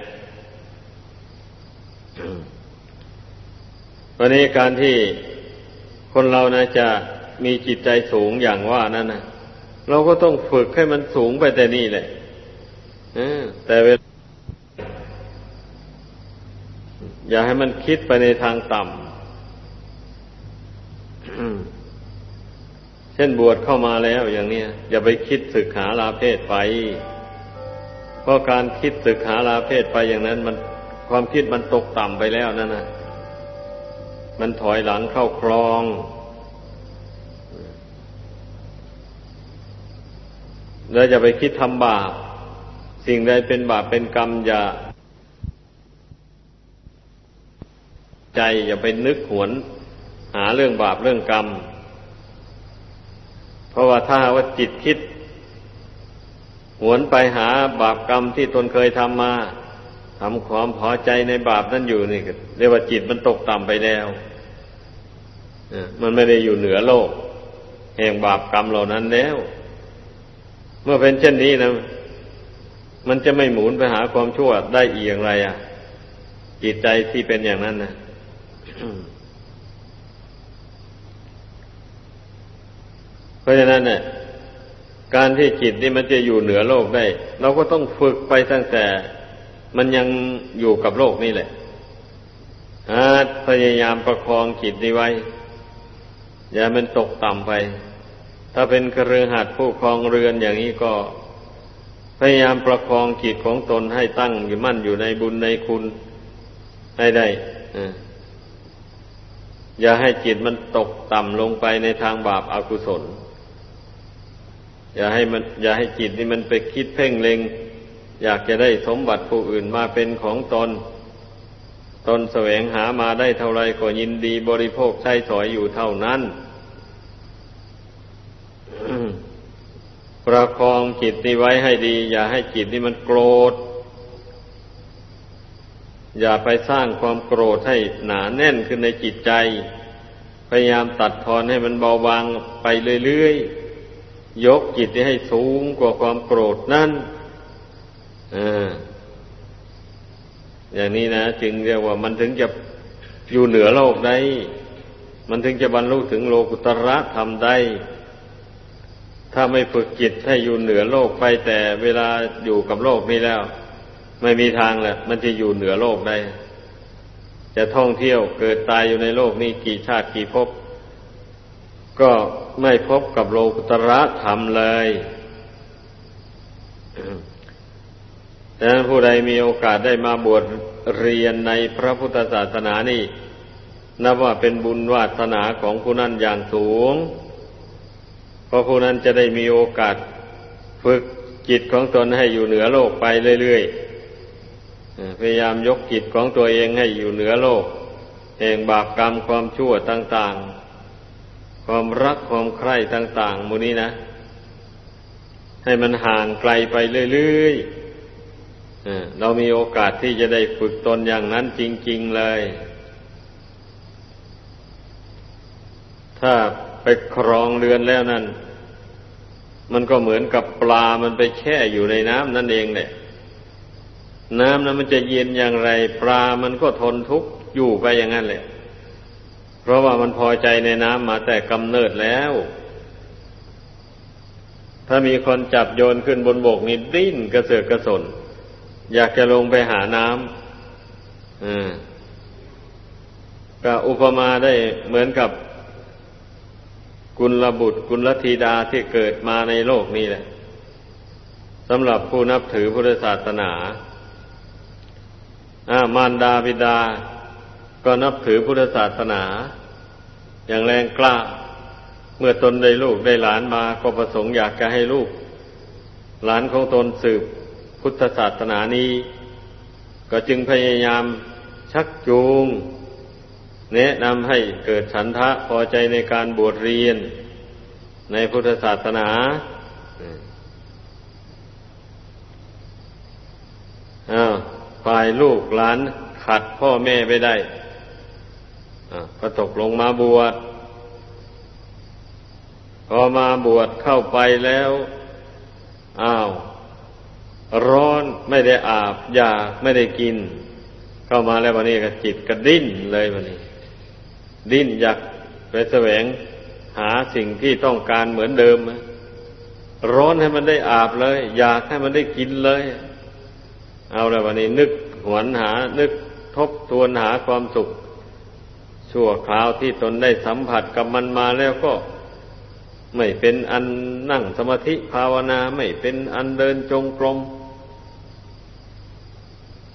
วันนี้การที่คนเรานะจะมีจิตใจสูงอย่างว่านั้นนะเราก็ต้องฝึกให้มันสูงไปแต่นี่แหละแต่เวลา อย่าให้มันคิดไปในทางต่ำ เช่นบวชเข้ามาแล้วอย่างนี้อย่าไปคิดศึกหาลาเพศไป เพราะการคิดศึกหาลาเพศไปอย่างนั้น มันความคิดมันตกต่ำไปแล้วนั่นนะมันถอยหลังเข้าคลอง แล้วจะไปคิดทำบาป สิ่งใดเป็นบาปเป็นกรรมอย่า ใจอย่าไปนึกหวน หาเรื่องบาปเรื่องกรรม เพราะว่าถ้าว่าจิตคิด หวนไปหาบาปกรรมที่ตนเคยทำมาทำความพอใจในบาปนั้นอยู่นี่เรียกว่าจิตมันตกต่ำไปแล้วมันไม่ได้อยู่เหนือโลก แห่งบาปกรรมเหล่านั้นแล้ว เมื่อเป็นเช่นนี้นะ มันจะไม่หมุนไปหาความชั่วได้อีกอย่างไร อะ จิตใจที่เป็นอย่างนั้นนะ เพราะฉะนั้นเนี่ยการที่จิตนี่มันจะอยู่เหนือโลกได้ เราก็ต้องฝึกไปตั้งแต่ มันยังอยู่กับโลกนี่แหละพยายามประคองจิตนี้ไว้ อย่ามันตกต่ำไป ถ้าเป็นกระเรือหัดผู้ครองเรือนอย่างนี้ก็ พยายามประคองจิตของตนให้ตั้งอยู่มั่นอยู่ในบุญในคุณให้ได้อ อย่าให้จิตมันตกต่ำลงไปในทางบาปอากุศล อย่าให้มัน อย่าให้จิตนี่มันไปคิดเพ่งเล็ง อยากจะได้สมบัติผู้อื่นมาเป็นของตน ตนแสวงหามาได้เท่าไรก็ยินดีบริโภคใช้สอยอยู่เท่านั้น ประคองจิตนี้ไว้ให้ดี อย่าให้จิตนี่มันโกรธ อย่าไปสร้างความโกรธให้หนาแน่นขึ้นในจิตใจ พยายามตัดทอนให้มันเบาบางไปเรื่อยๆ ยกจิตให้สูงกว่าความโกรธนั่นออย่างนี้นะจึงเรียกว่ามันถึงจะอยู่เหนือโลกได้ มันถึงจะบรรลุถึงโลกุตระธรรมได้ ถ้าไม่ฝึกจิตให้อยู่เหนือโลกไปแต่เวลาอยู่กับโลกนี้แล้ว ไม่มีทางแหละ มันจะอยู่เหนือโลกได้ จะท่องเที่ยวเกิดตายอยู่ในโลกนี้กี่ชาติกี่ภพก็ไม่พบกับโลกุตระธรรมเลยดังนั้นผู้ใดมีโอกาสได้มาบวชเรียนในพระพุทธศาสนานี่ นับว่าเป็นบุญวาสนาของผู้นั้นอย่างสูง เพราะผู้นั้นจะได้มีโอกาสฝึกจิตของตนให้อยู่เหนือโลกไปเรื่อยๆ พยายามยกจิตของตัวเองให้อยู่เหนือโลก แห่งบาปกรรมความชั่วต่าง ๆ ความรักความใคร่ต่าง ๆ มูนี้นะ ให้มันห่างไกลไปเรื่อยๆเรามีโอกาสที่จะได้ฝึกตนอย่างนั้นจริง ๆ เลย ถ้าไปครองเรือนแล้วนั่น มันก็เหมือนกับปลามันไปแช่อยู่ในน้ำนั่นเองแหละ น้ำนั้นมันจะเย็นอย่างไร ปลามันก็ทนทุกข์อยู่ไปอย่างนั้นแหละ เพราะว่ามันพอใจในน้ำมาแต่กำเนิดแล้ว ถ้ามีคนจับโยนขึ้นบนบกนี่ดิ้นกระเสือกกระสน อยากจะลงไปหาน้ำอ่าก็อุปมาได้เหมือนกับกุลบุตรกุลธิดาที่เกิดมาในโลกนี้แหละสำหรับผู้นับถือพุทธศาสนา มารดาบิดา ก็นับถือพุทธศาสนา อย่างแรงกล้า เมื่อตนได้ลูกได้หลานมาก็ประสงค์อยากจะให้ลูก หลานของตนสืบพุทธศาสนานี้ ก็จึงพยายามชักจูง แนะนำให้เกิดฉันทะพอใจในการบวชเรียน ในพุทธศาสนาอ้าว ฝ่ายลูกหลานขัดพ่อแม่ไปได้ก็ตกลงมาบวชพอมาบวชเข้าไปแล้ว อ้าว ร้อนไม่ได้อาบยาไม่ได้กิน เข้ามาแล้ววันนี้ก็จิตก็ดิ้นเลยวันนี้ ดิ้นอยากไปแสวงหาสิ่งที่ต้องการเหมือนเดิม ร้อนให้มันได้อาบเลย อยากให้มันได้กินเลย เอาแล้ววันนี้นึก หวนหานึกทบทวนหาความสุข ชั่วคราวที่ตนได้สัมผัสกับมันมาแล้วก็ ไม่เป็นอันนั่งสมาธิภาวนาไม่เป็นอันเดินจงกรม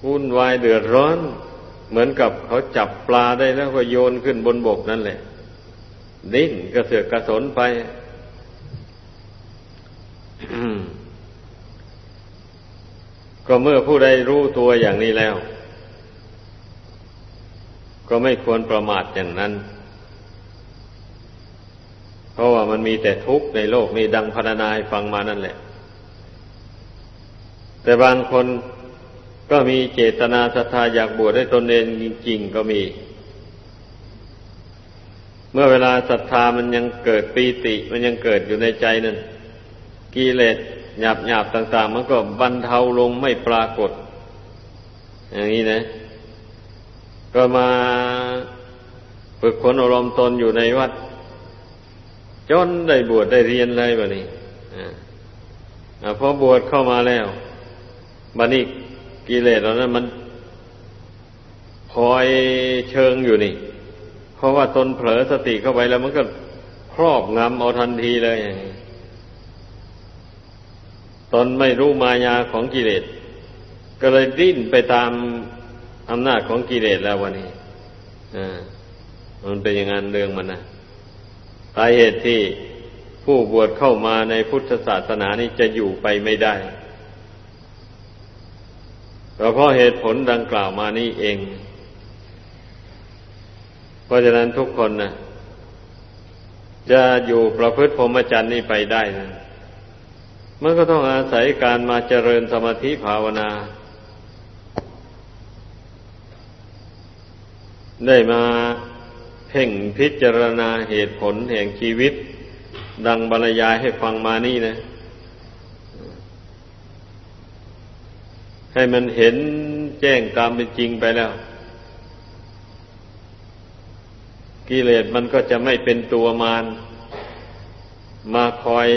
วุ่นวายเดือดร้อน เหมือนกับเขาจับปลาได้แล้วก็โยนขึ้นบนบกนั่นแหละ ดิ้นกระเสือกกระสนไป ก็เมื่อผู้ใดรู้ตัวอย่างนี้แล้ว ก็ไม่ควรประมาทอย่างนั้น เพราะว่ามันมีแต่ทุกข์ในโลกนี้ดังพรรณนาให้ฟังมานั่นแหละ แต่บางคนก็มีเจตนาศรัทธาอยากบวชให้ตนเองจริง ๆ ก็มี เมื่อเวลาศรัทธามันยังเกิดปีติ มันยังเกิดอยู่ในใจนั่นกิเลส หยาบหยาบต่าง ๆ มันก็บรรเทาลงไม่ปรากฏ อย่างนี้นะ ก็มาฝึกฝนอารมณ์ตนอยู่ในวัด จนได้บวชได้เรียนเลยแบบนี้พอบวชเข้ามาแล้วบัดนี้กิเลสเหล่านั้นมันคอยเชิงอยู่นี่ เพราะว่าตนเผลอสติเข้าไปแล้วมันก็ครอบงำเอาทันทีเลยอย่างนี้ นไม่รู้มายาของกิเลส ก็เลยดิ้นไปตามอำนาจของกิเลสแล้ววันนี้มันเป็นอย่างนั้นเรื่องมันนะสาเหตุที่ผู้บวชเข้ามาในพุทธศาสนานี้จะอยู่ไปไม่ได้เพราะเหตุผลดังกล่าวมานี้เอง เพราะฉะนั้นทุกคนนะจะอยู่ประพฤติพรหมจรรย์นี้ไปได้นะ มันก็ต้องอาศัยการมาเจริญสมาธิภาวนา ได้มาเพ่งพิจารณาเหตุผลแห่งชีวิต ดังบรรยายให้ฟังมานี่นะ ให้มันเห็นแจ้งตามเป็นจริงไปแล้ว กิเลสมันก็จะไม่เป็นตัวมารมาคอย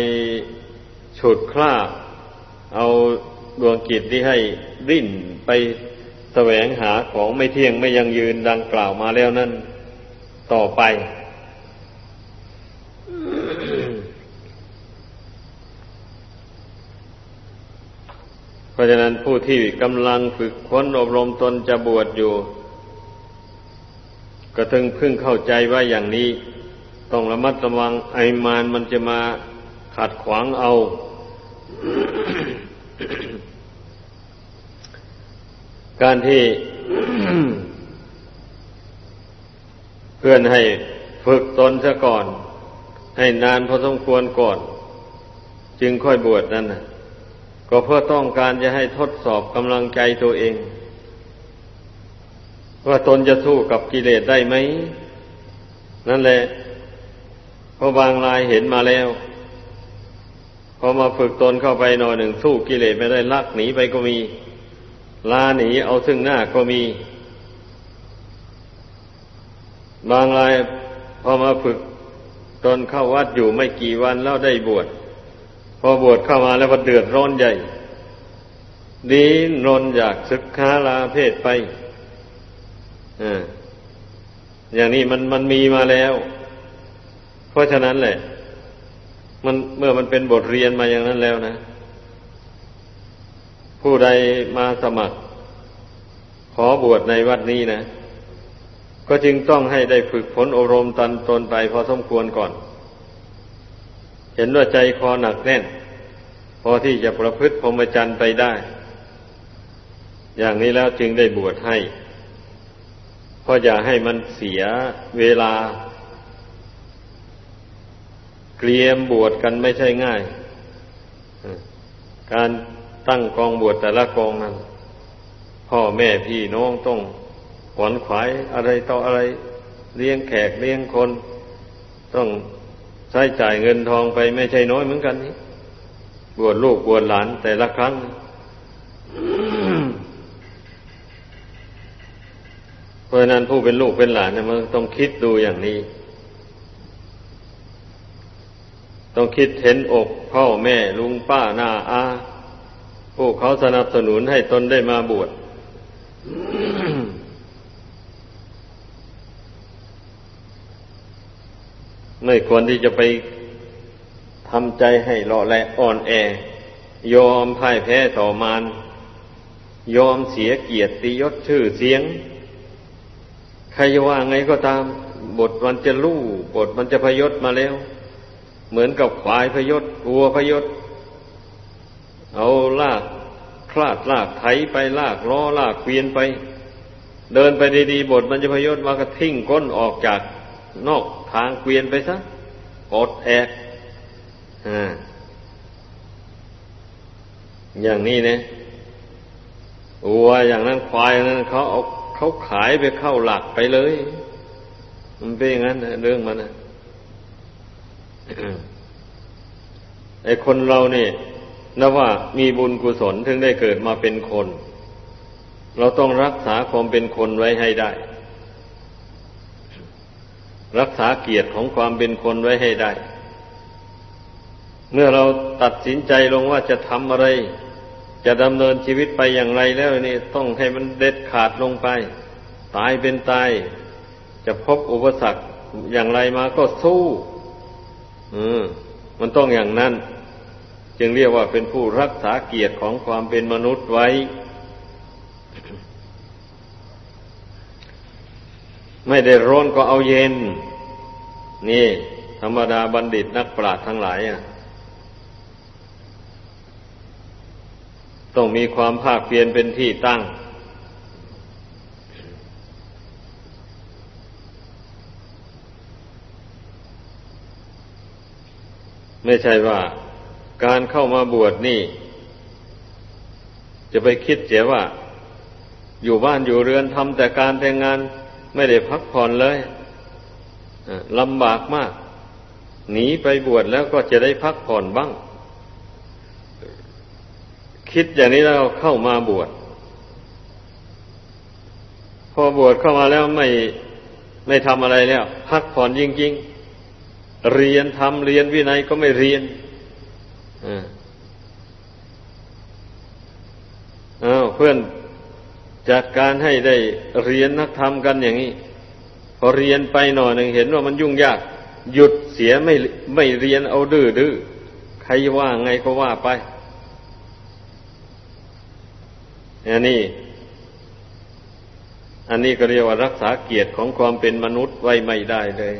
ฉุดคล้าเอาดวงกิจที่ให้ดิ้นไปแสวงหาของไม่เที่ยงไม่ยังยืนดังกล่าวมาแล้วนั่นต่อไป เพราะฉะนั้นผู้ที่กำลังฝึกค้นอบรมตนจะบวชอยู่ ก็ถึงพึ่งเข้าใจว่าอย่างนี้ ต้องระมัดระวังไอมานมันจะมาขัดขวางเอา การที่เพื่อนให้ฝึกตนซะก่อน ให้นานพอสมควรก่อน จึงค่อยบวชนั่นนะก็เพื่อต้องการจะให้ทดสอบกำลังใจตัวเอง ว่าตนจะสู้กับกิเลสได้ไหม นั่นแหละเพราะบางรายเห็นมาแล้ว พอมาฝึกตนเข้าไปหน่อยหนึ่งสู้กิเลสไม่ได้ลักหนีไปก็มี ลาหนีเอาซึ่งหน้าก็มี บางรายพอมาฝึกตนเข้าวัดอยู่ไม่กี่วันแล้วได้บวชพอบวชเข้ามาแล้วก็เดือดร้อนใหญ่ดีนรนอยากศึกษาลาเพศไปอย่างนี้มันมันมีมาแล้ว เพราะฉะนั้นแหละ มันเมื่อมันเป็นบทเรียนมาอย่างนั้นแล้วนะ ผู้ใดมาสมัคร ขอบวชในวัดนี้นะ ก็จึงต้องให้ได้ฝึกฝนอบรมตันตนไปพอสมควรก่อน เห็นว่าใจคอหนักแน่น พอที่จะประพฤติพรหมจรรย์ไปได้อย่างนี้แล้วจึงได้บวชให้ก็อย่าให้มันเสียเวลา เกลียมบวชกันไม่ใช่ง่าย การตั้งกองบวชแต่ละกองนั้น พ่อแม่พี่น้องต้องขวนขวายอะไรต่ออะไรเลี้ยงแขกเลี้ยงคน ต้องใช้จ่ายเงินทองไปไม่ใช่น้อยเหมือนกันนี่บวชลูกบวชหลานแต่ละครั้ง เพราะนั้นผู้เป็นลูกเป็นหลานเนี่ยมันต้องคิดดูอย่างนี้ ต้องคิดเห็นอกพ่อแม่ลุงป้าหน้าอาผู้เขาสนับสนุนให้ตนได้มาบวชไม่ควรที่จะไปทำใจให้หล่อแหละอ่อนแอ ยอมพ่ายแพ้ต่อมาน ยอมเสียเกียรติยศชื่อเสียง ใครจะว่าไงก็ตาม บทมันจะลู่บทมันจะพยศมาแล้ว เหมือนกับควายพยศวัวพยศ เอาลากคลาดลากไถไปลากล้อลากเกวียนไป เดินไปดีๆบทมันจะพยศมาก็ทิ้งก้นออกจากนอกทางเกวียนไปซะอดแอกอย่างนี้เนี่ยวัวอย่างนั้นควายนั้นเขาเอาเขาขายไปเข้าหลักไปเลย มันเป็นอย่างนั้นเรื่องมันนะ ไอคนเราเนี่ยนับว่ามีบุญกุศลถึงได้เกิดมาเป็นคน เราต้องรักษาความเป็นคนไว้ให้ได้ รักษาเกียรติของความเป็นคนไว้ให้ได้ เมื่อเราตัดสินใจลงว่าจะทำอะไร จะดำเนินชีวิตไปอย่างไรแล้วนี่ต้องให้มันเด็ดขาดลงไป ตายเป็นตาย จะพบอุปสรรคอย่างไรมาก็สู้ มมันต้องอย่างนั้น จึงเรียกว่าเป็นผู้รักษาเกียรติของความเป็นมนุษย์ไว้ ไม่ได้ร้อนก็เอาเย็น นี่ ธรรมดาบัณฑิตนักปราชญ์ทั้งหลายอะต้องมีความภาคเพียรเป็นที่ตั้ง ไม่ใช่ว่าการเข้ามาบวชนี่ จะไปคิดเสียว่า อยู่บ้านอยู่เรือนทำแต่การแต่งงานไม่ได้พักผ่อนเลยลำบากมาก หนีไปบวชแล้วก็จะได้พักผ่อนบ้าง คิดอย่างนี้แล้วเข้ามาบวชพอบวชเข้ามาแล้วไม่ไม่ทำอะไรแล้ว พักผ่อนจริง ๆ เรียนทำเรียนวินัยก็ไม่เรียนอ้าวเพื่อนจัดการให้ได้เรียนนักธรรมกันอย่างนี้ พอเรียนไปหน่อยหนึ่งเห็นว่ามันยุ่งยาก หยุดเสียไม่ไม่เรียนเอาดื้อดื้อใครว่าไงก็ว่าไปอันนี้อันนี้ก็เรียกว่ารักษาเกียรติของความเป็นมนุษย์ไว้ไม่ได้เลย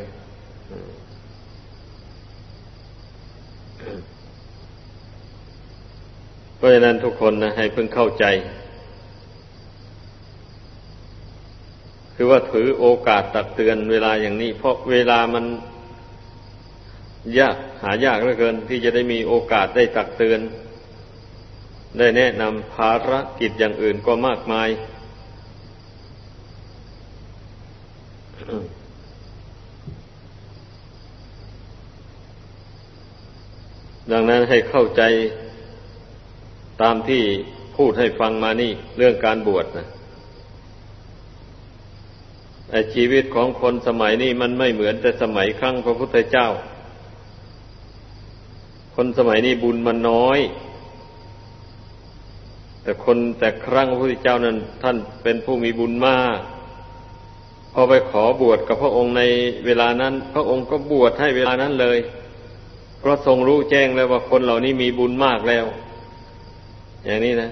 เพราะฉะนั้นทุกคนนะให้เพิ่งเข้าใจ คือว่าถือโอกาสตักเตือนเวลาอย่างนี้ เพราะเวลามันยากหายากเหลือเกิน ที่จะได้มีโอกาสได้ตักเตือน ได้แนะนำภารกิจอย่างอื่นก็มากมายดังนั้นให้เข้าใจ ตามที่พูดให้ฟังมานี่เรื่องการบวชนะไอชีวิตของคนสมัยนี้มันไม่เหมือนแต่สมัยครั้งพระพุทธเจ้า คนสมัยนี้บุญมันน้อย แต่คนแต่ครั้งพระพุทธเจ้านั้น ท่านเป็นผู้มีบุญมาก พอไปขอบวชกับพระองค์ในเวลานั้น พระองค์ก็บวชให้เวลานั้นเลย เพราะทรงรู้แจ้งแล้วว่าคนเหล่านี้มีบุญมากแล้ว อย่างนี้นะ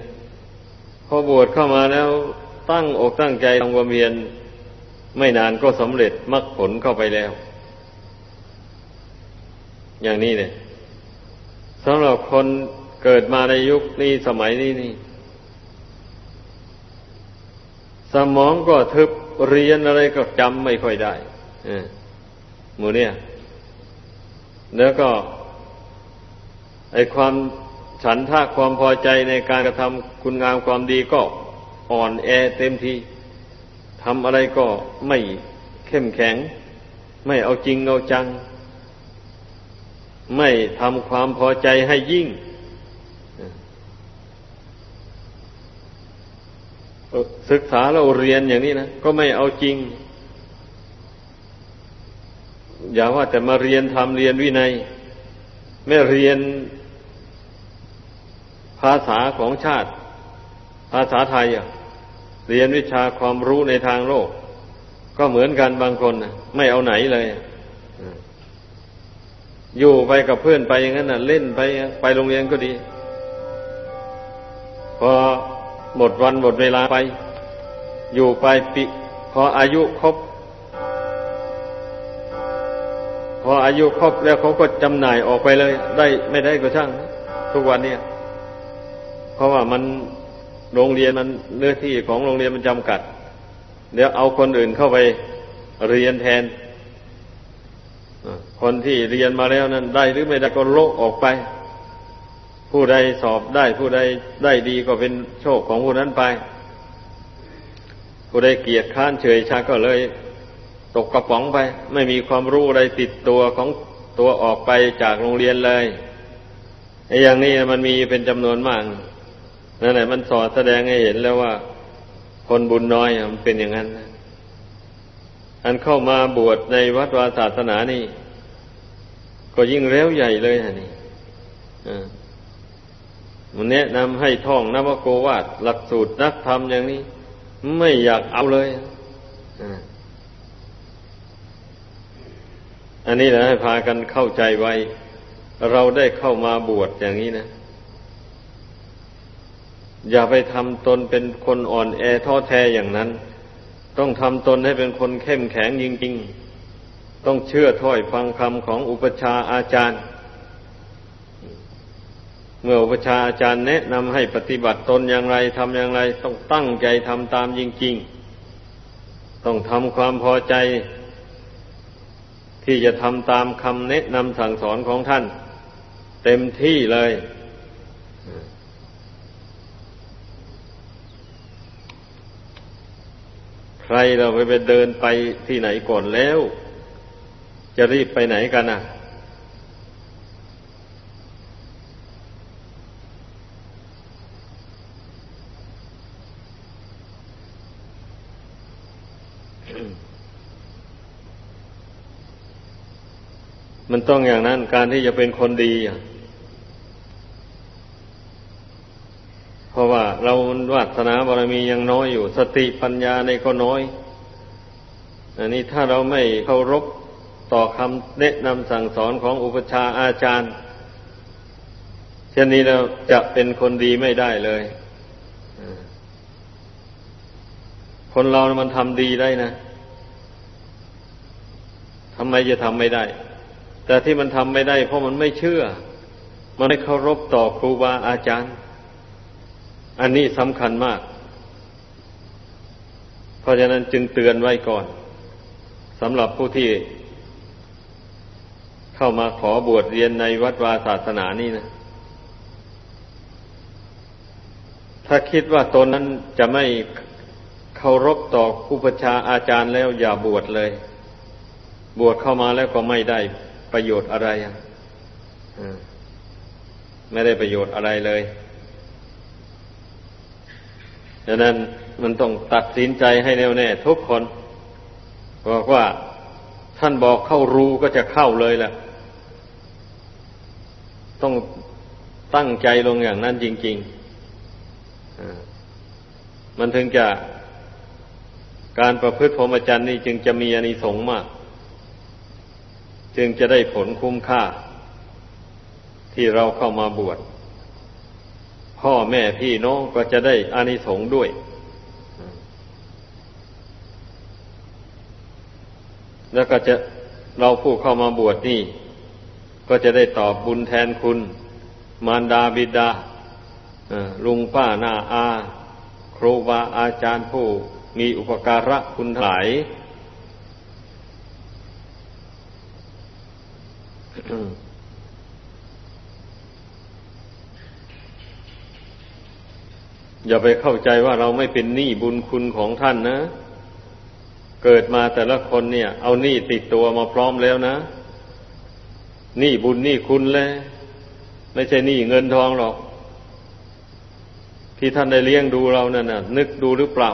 พอบวชเข้ามาแล้วตั้งอกตั้งใจทำความเพียรไม่นานก็สำเร็จมรรคผลเข้าไปแล้ว อย่างนี้เนี่ยสำหรับคนเกิดมาในยุคนี้สมัยนี้นี่ สมองก็ทึบเรียนอะไรก็จำไม่ค่อยได้หมูเนี่ย แล้วก็ ไอความ ฉันท่าความพอใจในการกระทำคุณงามความดีก็อ่อนแอเต็มทีทำอะไรก็ไม่เข้มแข็ง ไม่เอาจริงเอาจัง ไม่ทำความพอใจให้ยิ่งศึกษาเราเรียนอย่างนี้นะก็ไม่เอาจริง อย่าว่าแต่มาเรียนทำเรียนวินัย ไม่เรียน ภาษาของชาติ ภาษาไทยเรียนวิชาความรู้ในทางโลก ก็เหมือนกันบางคนไม่เอาไหนเลย อยู่ไปกับเพื่อนไปอย่างนั้นน่ะเล่นไปไปโรงเรียนก็ดี พอหมดวันหมดเวลาไป อยู่ไปปีพออายุครบพออายุครบแล้วเขาก็จำหน่ายออกไปเลย ได้ไม่ได้ก็ช่าง ทุกวันนี้ เพราะว่ามันโรงเรียนมันเนื้อที่ของโรงเรียนมันจำกัด เดี๋ยวเอาคนอื่นเข้าไปเรียนแทนคนที่เรียนมาแล้วนั้นได้หรือไม่ได้ก็โลกออกไป ผู้ใดสอบได้ ผู้ใดได้ดีก็เป็นโชคของผู้นั้นไป ผู้ใดเกียรติค้านเฉยชาก็เลย ตกกระป๋องไป ไม่มีความรู้อะไรติดตัวของตัวออกไปจากโรงเรียนเลยไอ้อย่างนี้มันมีเป็นจำนวนมาก นั่นแหละมันสอนแสดงให้เห็นแล้วว่า คนบุญน้อยมันเป็นอย่างนั้นอันเข้ามาบวชในวัดวาศาสนานี่ ก็ยิ่งเร็วใหญ่เลยฮะนี่มันแนะนำให้ท่องนวโกวาดหลักสูตรนักธรรมอย่างนี้ ไม่อยากเอาเลยอันนี้แหละให้พากันเข้าใจไว้ เราได้เข้ามาบวชอย่างนี้นะ อย่าไปทำตนเป็นคนอ่อนแอท้อแท้อย่างนั้น ต้องทำตนให้เป็นคนเข้มแข็งจริงๆ ต้องเชื่อถ้อยฟังคำของอุปชาอาจารย์ เมื่ออุปชาอาจารย์แนะนำให้ปฏิบัติตนอย่างไรทำอย่างไร ต้องตั้งใจทำตามจริงๆ ต้องทำความพอใจ ที่จะทำตามคำแนะนำสั่งสอนของท่าน เต็มที่เลย ใครเราไปไปเดินไปที่ไหนก่อนแล้ว จะรีบไปไหนกันอะ มันต้องอย่างนั้นการที่จะเป็นคนดีอะ ราะว่าเราวาสนาบารมียังน้อยอยู่ สติปัญญาในก็น้อย อันนี้ถ้าเราไม่เคารพต่อคำแนะนำสั่งสอนของอุปชาอาจารย์ เช่นนี้เราจะเป็นคนดีไม่ได้เลย คนเรามันทำดีได้นะทำไมจะทำไม่ได้ แต่ที่มันทำไม่ได้ เพราะมันไม่เชื่อ มันไม่เคารพต่อครูบาอาจารย์ อันนี้สำคัญมาก เพราะฉะนั้นจึงเตือนไว้ก่อนสำหรับผู้ที่เข้ามาขอบวชเรียนในวัดวาศาสนานี่นะ ถ้าคิดว่าตนนั้นจะไม่เคารพต่อผู้ประชาอาจารย์แล้วอย่าบวชเลย บวชเข้ามาแล้วก็ไม่ได้ประโยชน์อะไรอะไม่ได้ประโยชน์อะไรเลย ดังนั้นมันต้องตัดสินใจให้แน่วแน่ทุกคนบอกว่าท่านบอกเข้ารู้ก็จะเข้าเลยแหละต้องตั้งใจลงอย่างนั้นจริงๆมันถึงจะการประพฤติพรหมจรรย์นี่จึงจะมีอานิสงส์มาก จึงจะได้ผลคุ้มค่า ที่เราเข้ามาบวช พ่อแม่พี่น้องก็จะได้อานิสงส์ด้วย แล้วก็จะเราผู้เข้ามาบวชนี่ ก็จะได้ตอบบุญแทนคุณ มารดาบิดาลุงป้าหน้าอา ครูบาอาจารย์ผู้มีอุปการะคุณหลายอ อย่าไปเข้าใจว่าเราไม่เป็นหนี้บุญคุณของท่านนะ เกิดมาแต่ละคนเนี่ย เอาหนี้ติดตัวมาพร้อมแล้วนะหนี้บุญหนี้คุณเลยไม่ใช่หนี้เงินทองหรอก ที่ท่านได้เลี้ยงดูเรานั่นน่ะ นึกดูหรือเปล่า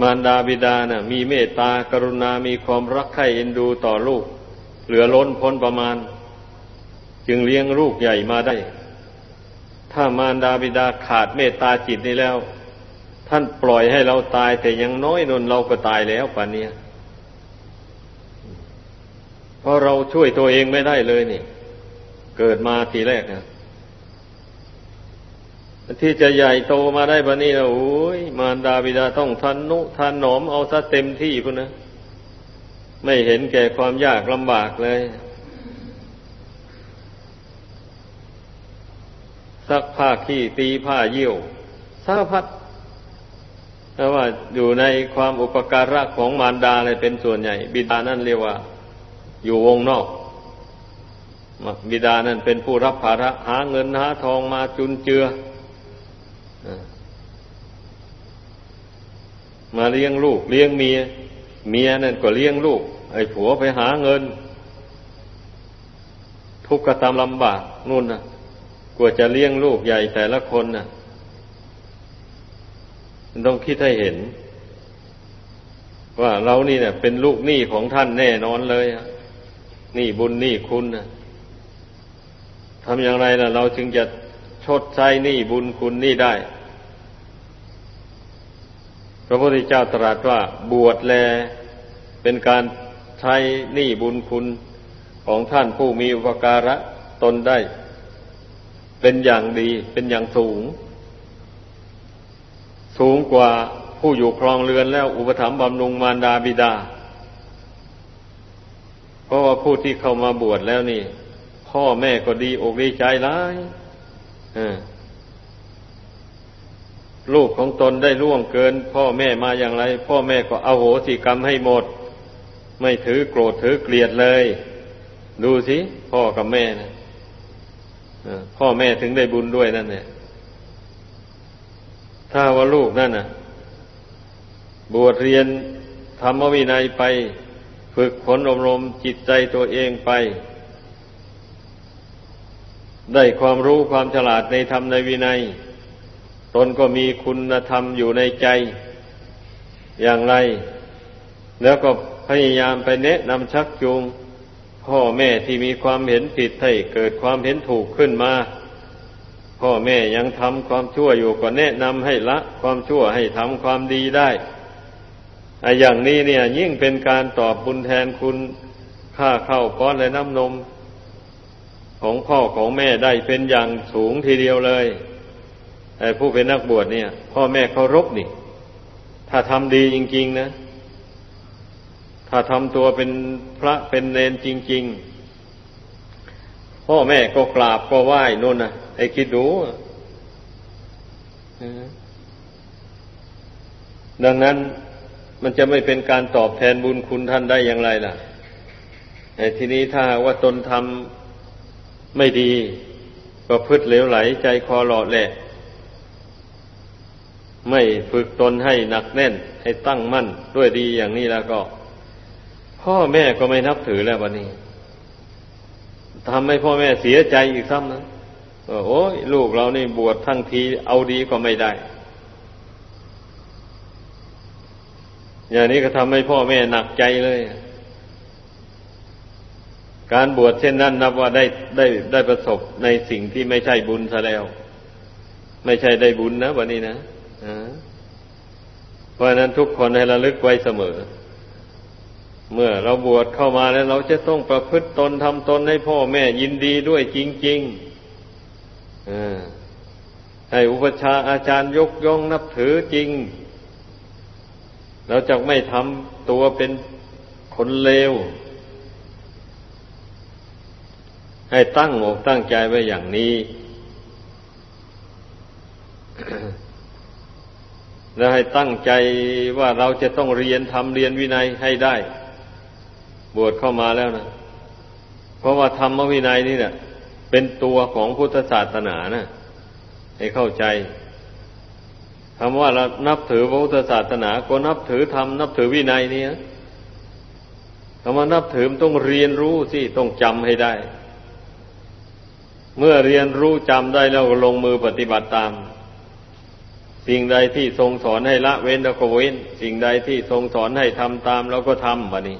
มารดาบิดาน่ะ มีเมตตากรุณา มีความรักใคร่เอ็นดูต่อลูก เหลือล้นพ้นประมาณ จึงเลี้ยงลูกใหญ่มาได้ ถ้ามารดาบิดาขาดเมตตาจิตนี้แล้ว ท่านปล่อยให้เราตายแต่ยังน้อยนนเราก็ตายแล้วป่านนี้เพราะเราช่วยตัวเองไม่ได้เลยนี่ เกิดมาทีแรกนะที่จะใหญ่โตมาได้ปะนี้นะโอ้ยมารดาบิดาต้องทันนุทันหนอมเอาซะเต็มที่พุ่นนะไม่เห็นแก่ความยากลำบากเลย ซักผ้าขี้ตีผ้าเยี่ยวสารพัดแต่ว่าอยู่ในความอุปการะของมารดาเลยเป็นส่วนใหญ่ บิดานั่นเรียกว่า อยู่วงนอก บิดานั่นเป็นผู้รับภาระหาเงินหาทองมาจุนเจือมาเลี้ยงลูก เลี้ยงเมีย เมียนั่นก็เลี้ยงลูก ไอ้ผัวไปหาเงิน ทุกข์กระทำลำบากนู่นนะ กว่าจะเลี้ยงลูกใหญ่แต่ละคนนะ่ะ ต้องคิดให้เห็น ว่าเรานี่เนี่ยเป็นลูกหนี้ของท่านแน่นอนเลยหนี้บุญหนี้คุณนะทำอย่างไรล่ะ เราจึงจะชดใช้หนี้บุญคุณนี่ได้ พระพุทธเจ้าตรัสว่าบวชแลเป็นการใช้หนี้บุญคุณของท่านผู้มีอุปการะตนได้ เป็นอย่างดีเป็นอย่างสูง สูงกว่าผู้อยู่ครองเรือนแล้วอุปถัมภ์บำรุงมารดาบิดา เพราะว่าผู้ที่เข้ามาบวชแล้วนี่ พ่อแม่ก็ดีอกดีใจร้ายลูกของตนได้ล่วงเกิน พ่อแม่มาอย่างไร พ่อแม่ก็เอาโหสิกรรมให้หมด ไม่ถือโกรธถือเกลียดเลย ดูสิ พ่อกับแม่นะ พ่อแม่ถึงได้บุญด้วยนั่นเนี่ย ถ้าว่าลูกนั่นน่ะ บวชเรียนธรรมวินัยไป ฝึกฝนอบรมจิตใจตัวเองไป ได้ความรู้ความฉลาดในธรรมในวินัย ตนก็มีคุณธรรมอยู่ในใจ อย่างไร แล้วก็พยายามไปแนะนำชักจูง พ่อแม่ที่มีความเห็นผิดให้เกิดความเห็นถูกขึ้นมา พ่อแม่ยังทำความชั่วอยู่ก็แนะนำให้ละความชั่วให้ทำความดีได้อย่างนี้เนี่ย ยิ่งเป็นการตอบบุญแทนคุณค่าเข้าก้อนและน้ำนม ของพ่อของแม่ได้เป็นอย่างสูงทีเดียวเลยไอ้ผู้เป็นนักบวชเนี่ย พ่อแม่เคารพนี่ ถ้าทำดีจริง ๆ นะ ถ้าทำตัวเป็นพระเป็นเนนจริง ๆ พ่อแม่ก็กราบก็ไหว้นู่นนะไอ้คิดดูดังนั้นมันจะไม่เป็นการตอบแทนบุญคุณท่านได้อย่างไรล่ะไอ้ทีนี้ถ้าว่าตนทำไม่ดีประพฤติเหลวไหลใจคอหล่อแหละ ไม่ฝึกตนให้หนักแน่น ให้ตั้งมั่นด้วยดีอย่างนี้แล้วก็ พ่อแม่ก็ไม่นับถือแล้ววันนี้ทำให้พ่อแม่เสียใจอีกซ้ำนะโอ้ยลูกเรานี่บวชทั้งทีเอาดีก็ไม่ได้ อย่างนี้ก็ทำให้พ่อแม่หนักใจเลย การบวชเช่นนั้นนับว่าได้ได้ได้ประสบในสิ่งที่ไม่ใช่บุญซะแล้ว ไม่ใช่ได้บุญนะวันนี้นะเพราะนั้นทุกคนให้ระลึกไว้เสมอ เมื่อเราบวชเข้ามาแล้วเราจะต้องประพฤติตนทำตนให้พ่อแม่ยินดีด้วยจริงๆให้อุปชาอาจารย์ยกย่องนับถือจริง เราจะไม่ทำตัวเป็นคนเลว ให้ตั้งอกตั้งใจไว้อย่างนี้ แล้วให้ตั้งใจว่าเราจะต้องเรียนทำเรียนวินัยให้ได้ บวชเข้ามาแล้วนะ เพราะว่าธรรมวินัยนี่เนี่ยเป็นตัวของพุทธศาสนานะให้เข้าใจคำว่าเรานับถือพระพุทธศาสนา ก็นับถือธรรมนับถือวินัยนี่นะคำว่านับถือต้องเรียนรู้สิต้องจำให้ได้ เมื่อเรียนรู้จำได้แล้วก็ลงมือปฏิบัติตาม สิ่งใดที่ทรงสอนให้ละเว้นแล้วก็เว้น สิ่งใดที่ทรงสอนให้ทำตามแล้วก็ทำบะนี้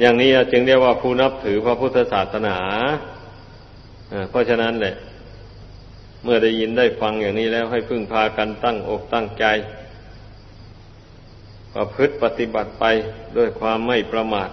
อย่างนี้จึงเรียกว่าผู้นับถือพระพุทธศาสนาเพราะฉะนั้นแหละ เมื่อได้ยินได้ฟังอย่างนี้แล้วให้พึ่งพากันตั้งอกตั้งใจ ประพฤติปฏิบัติไปด้วยความไม่ประมาท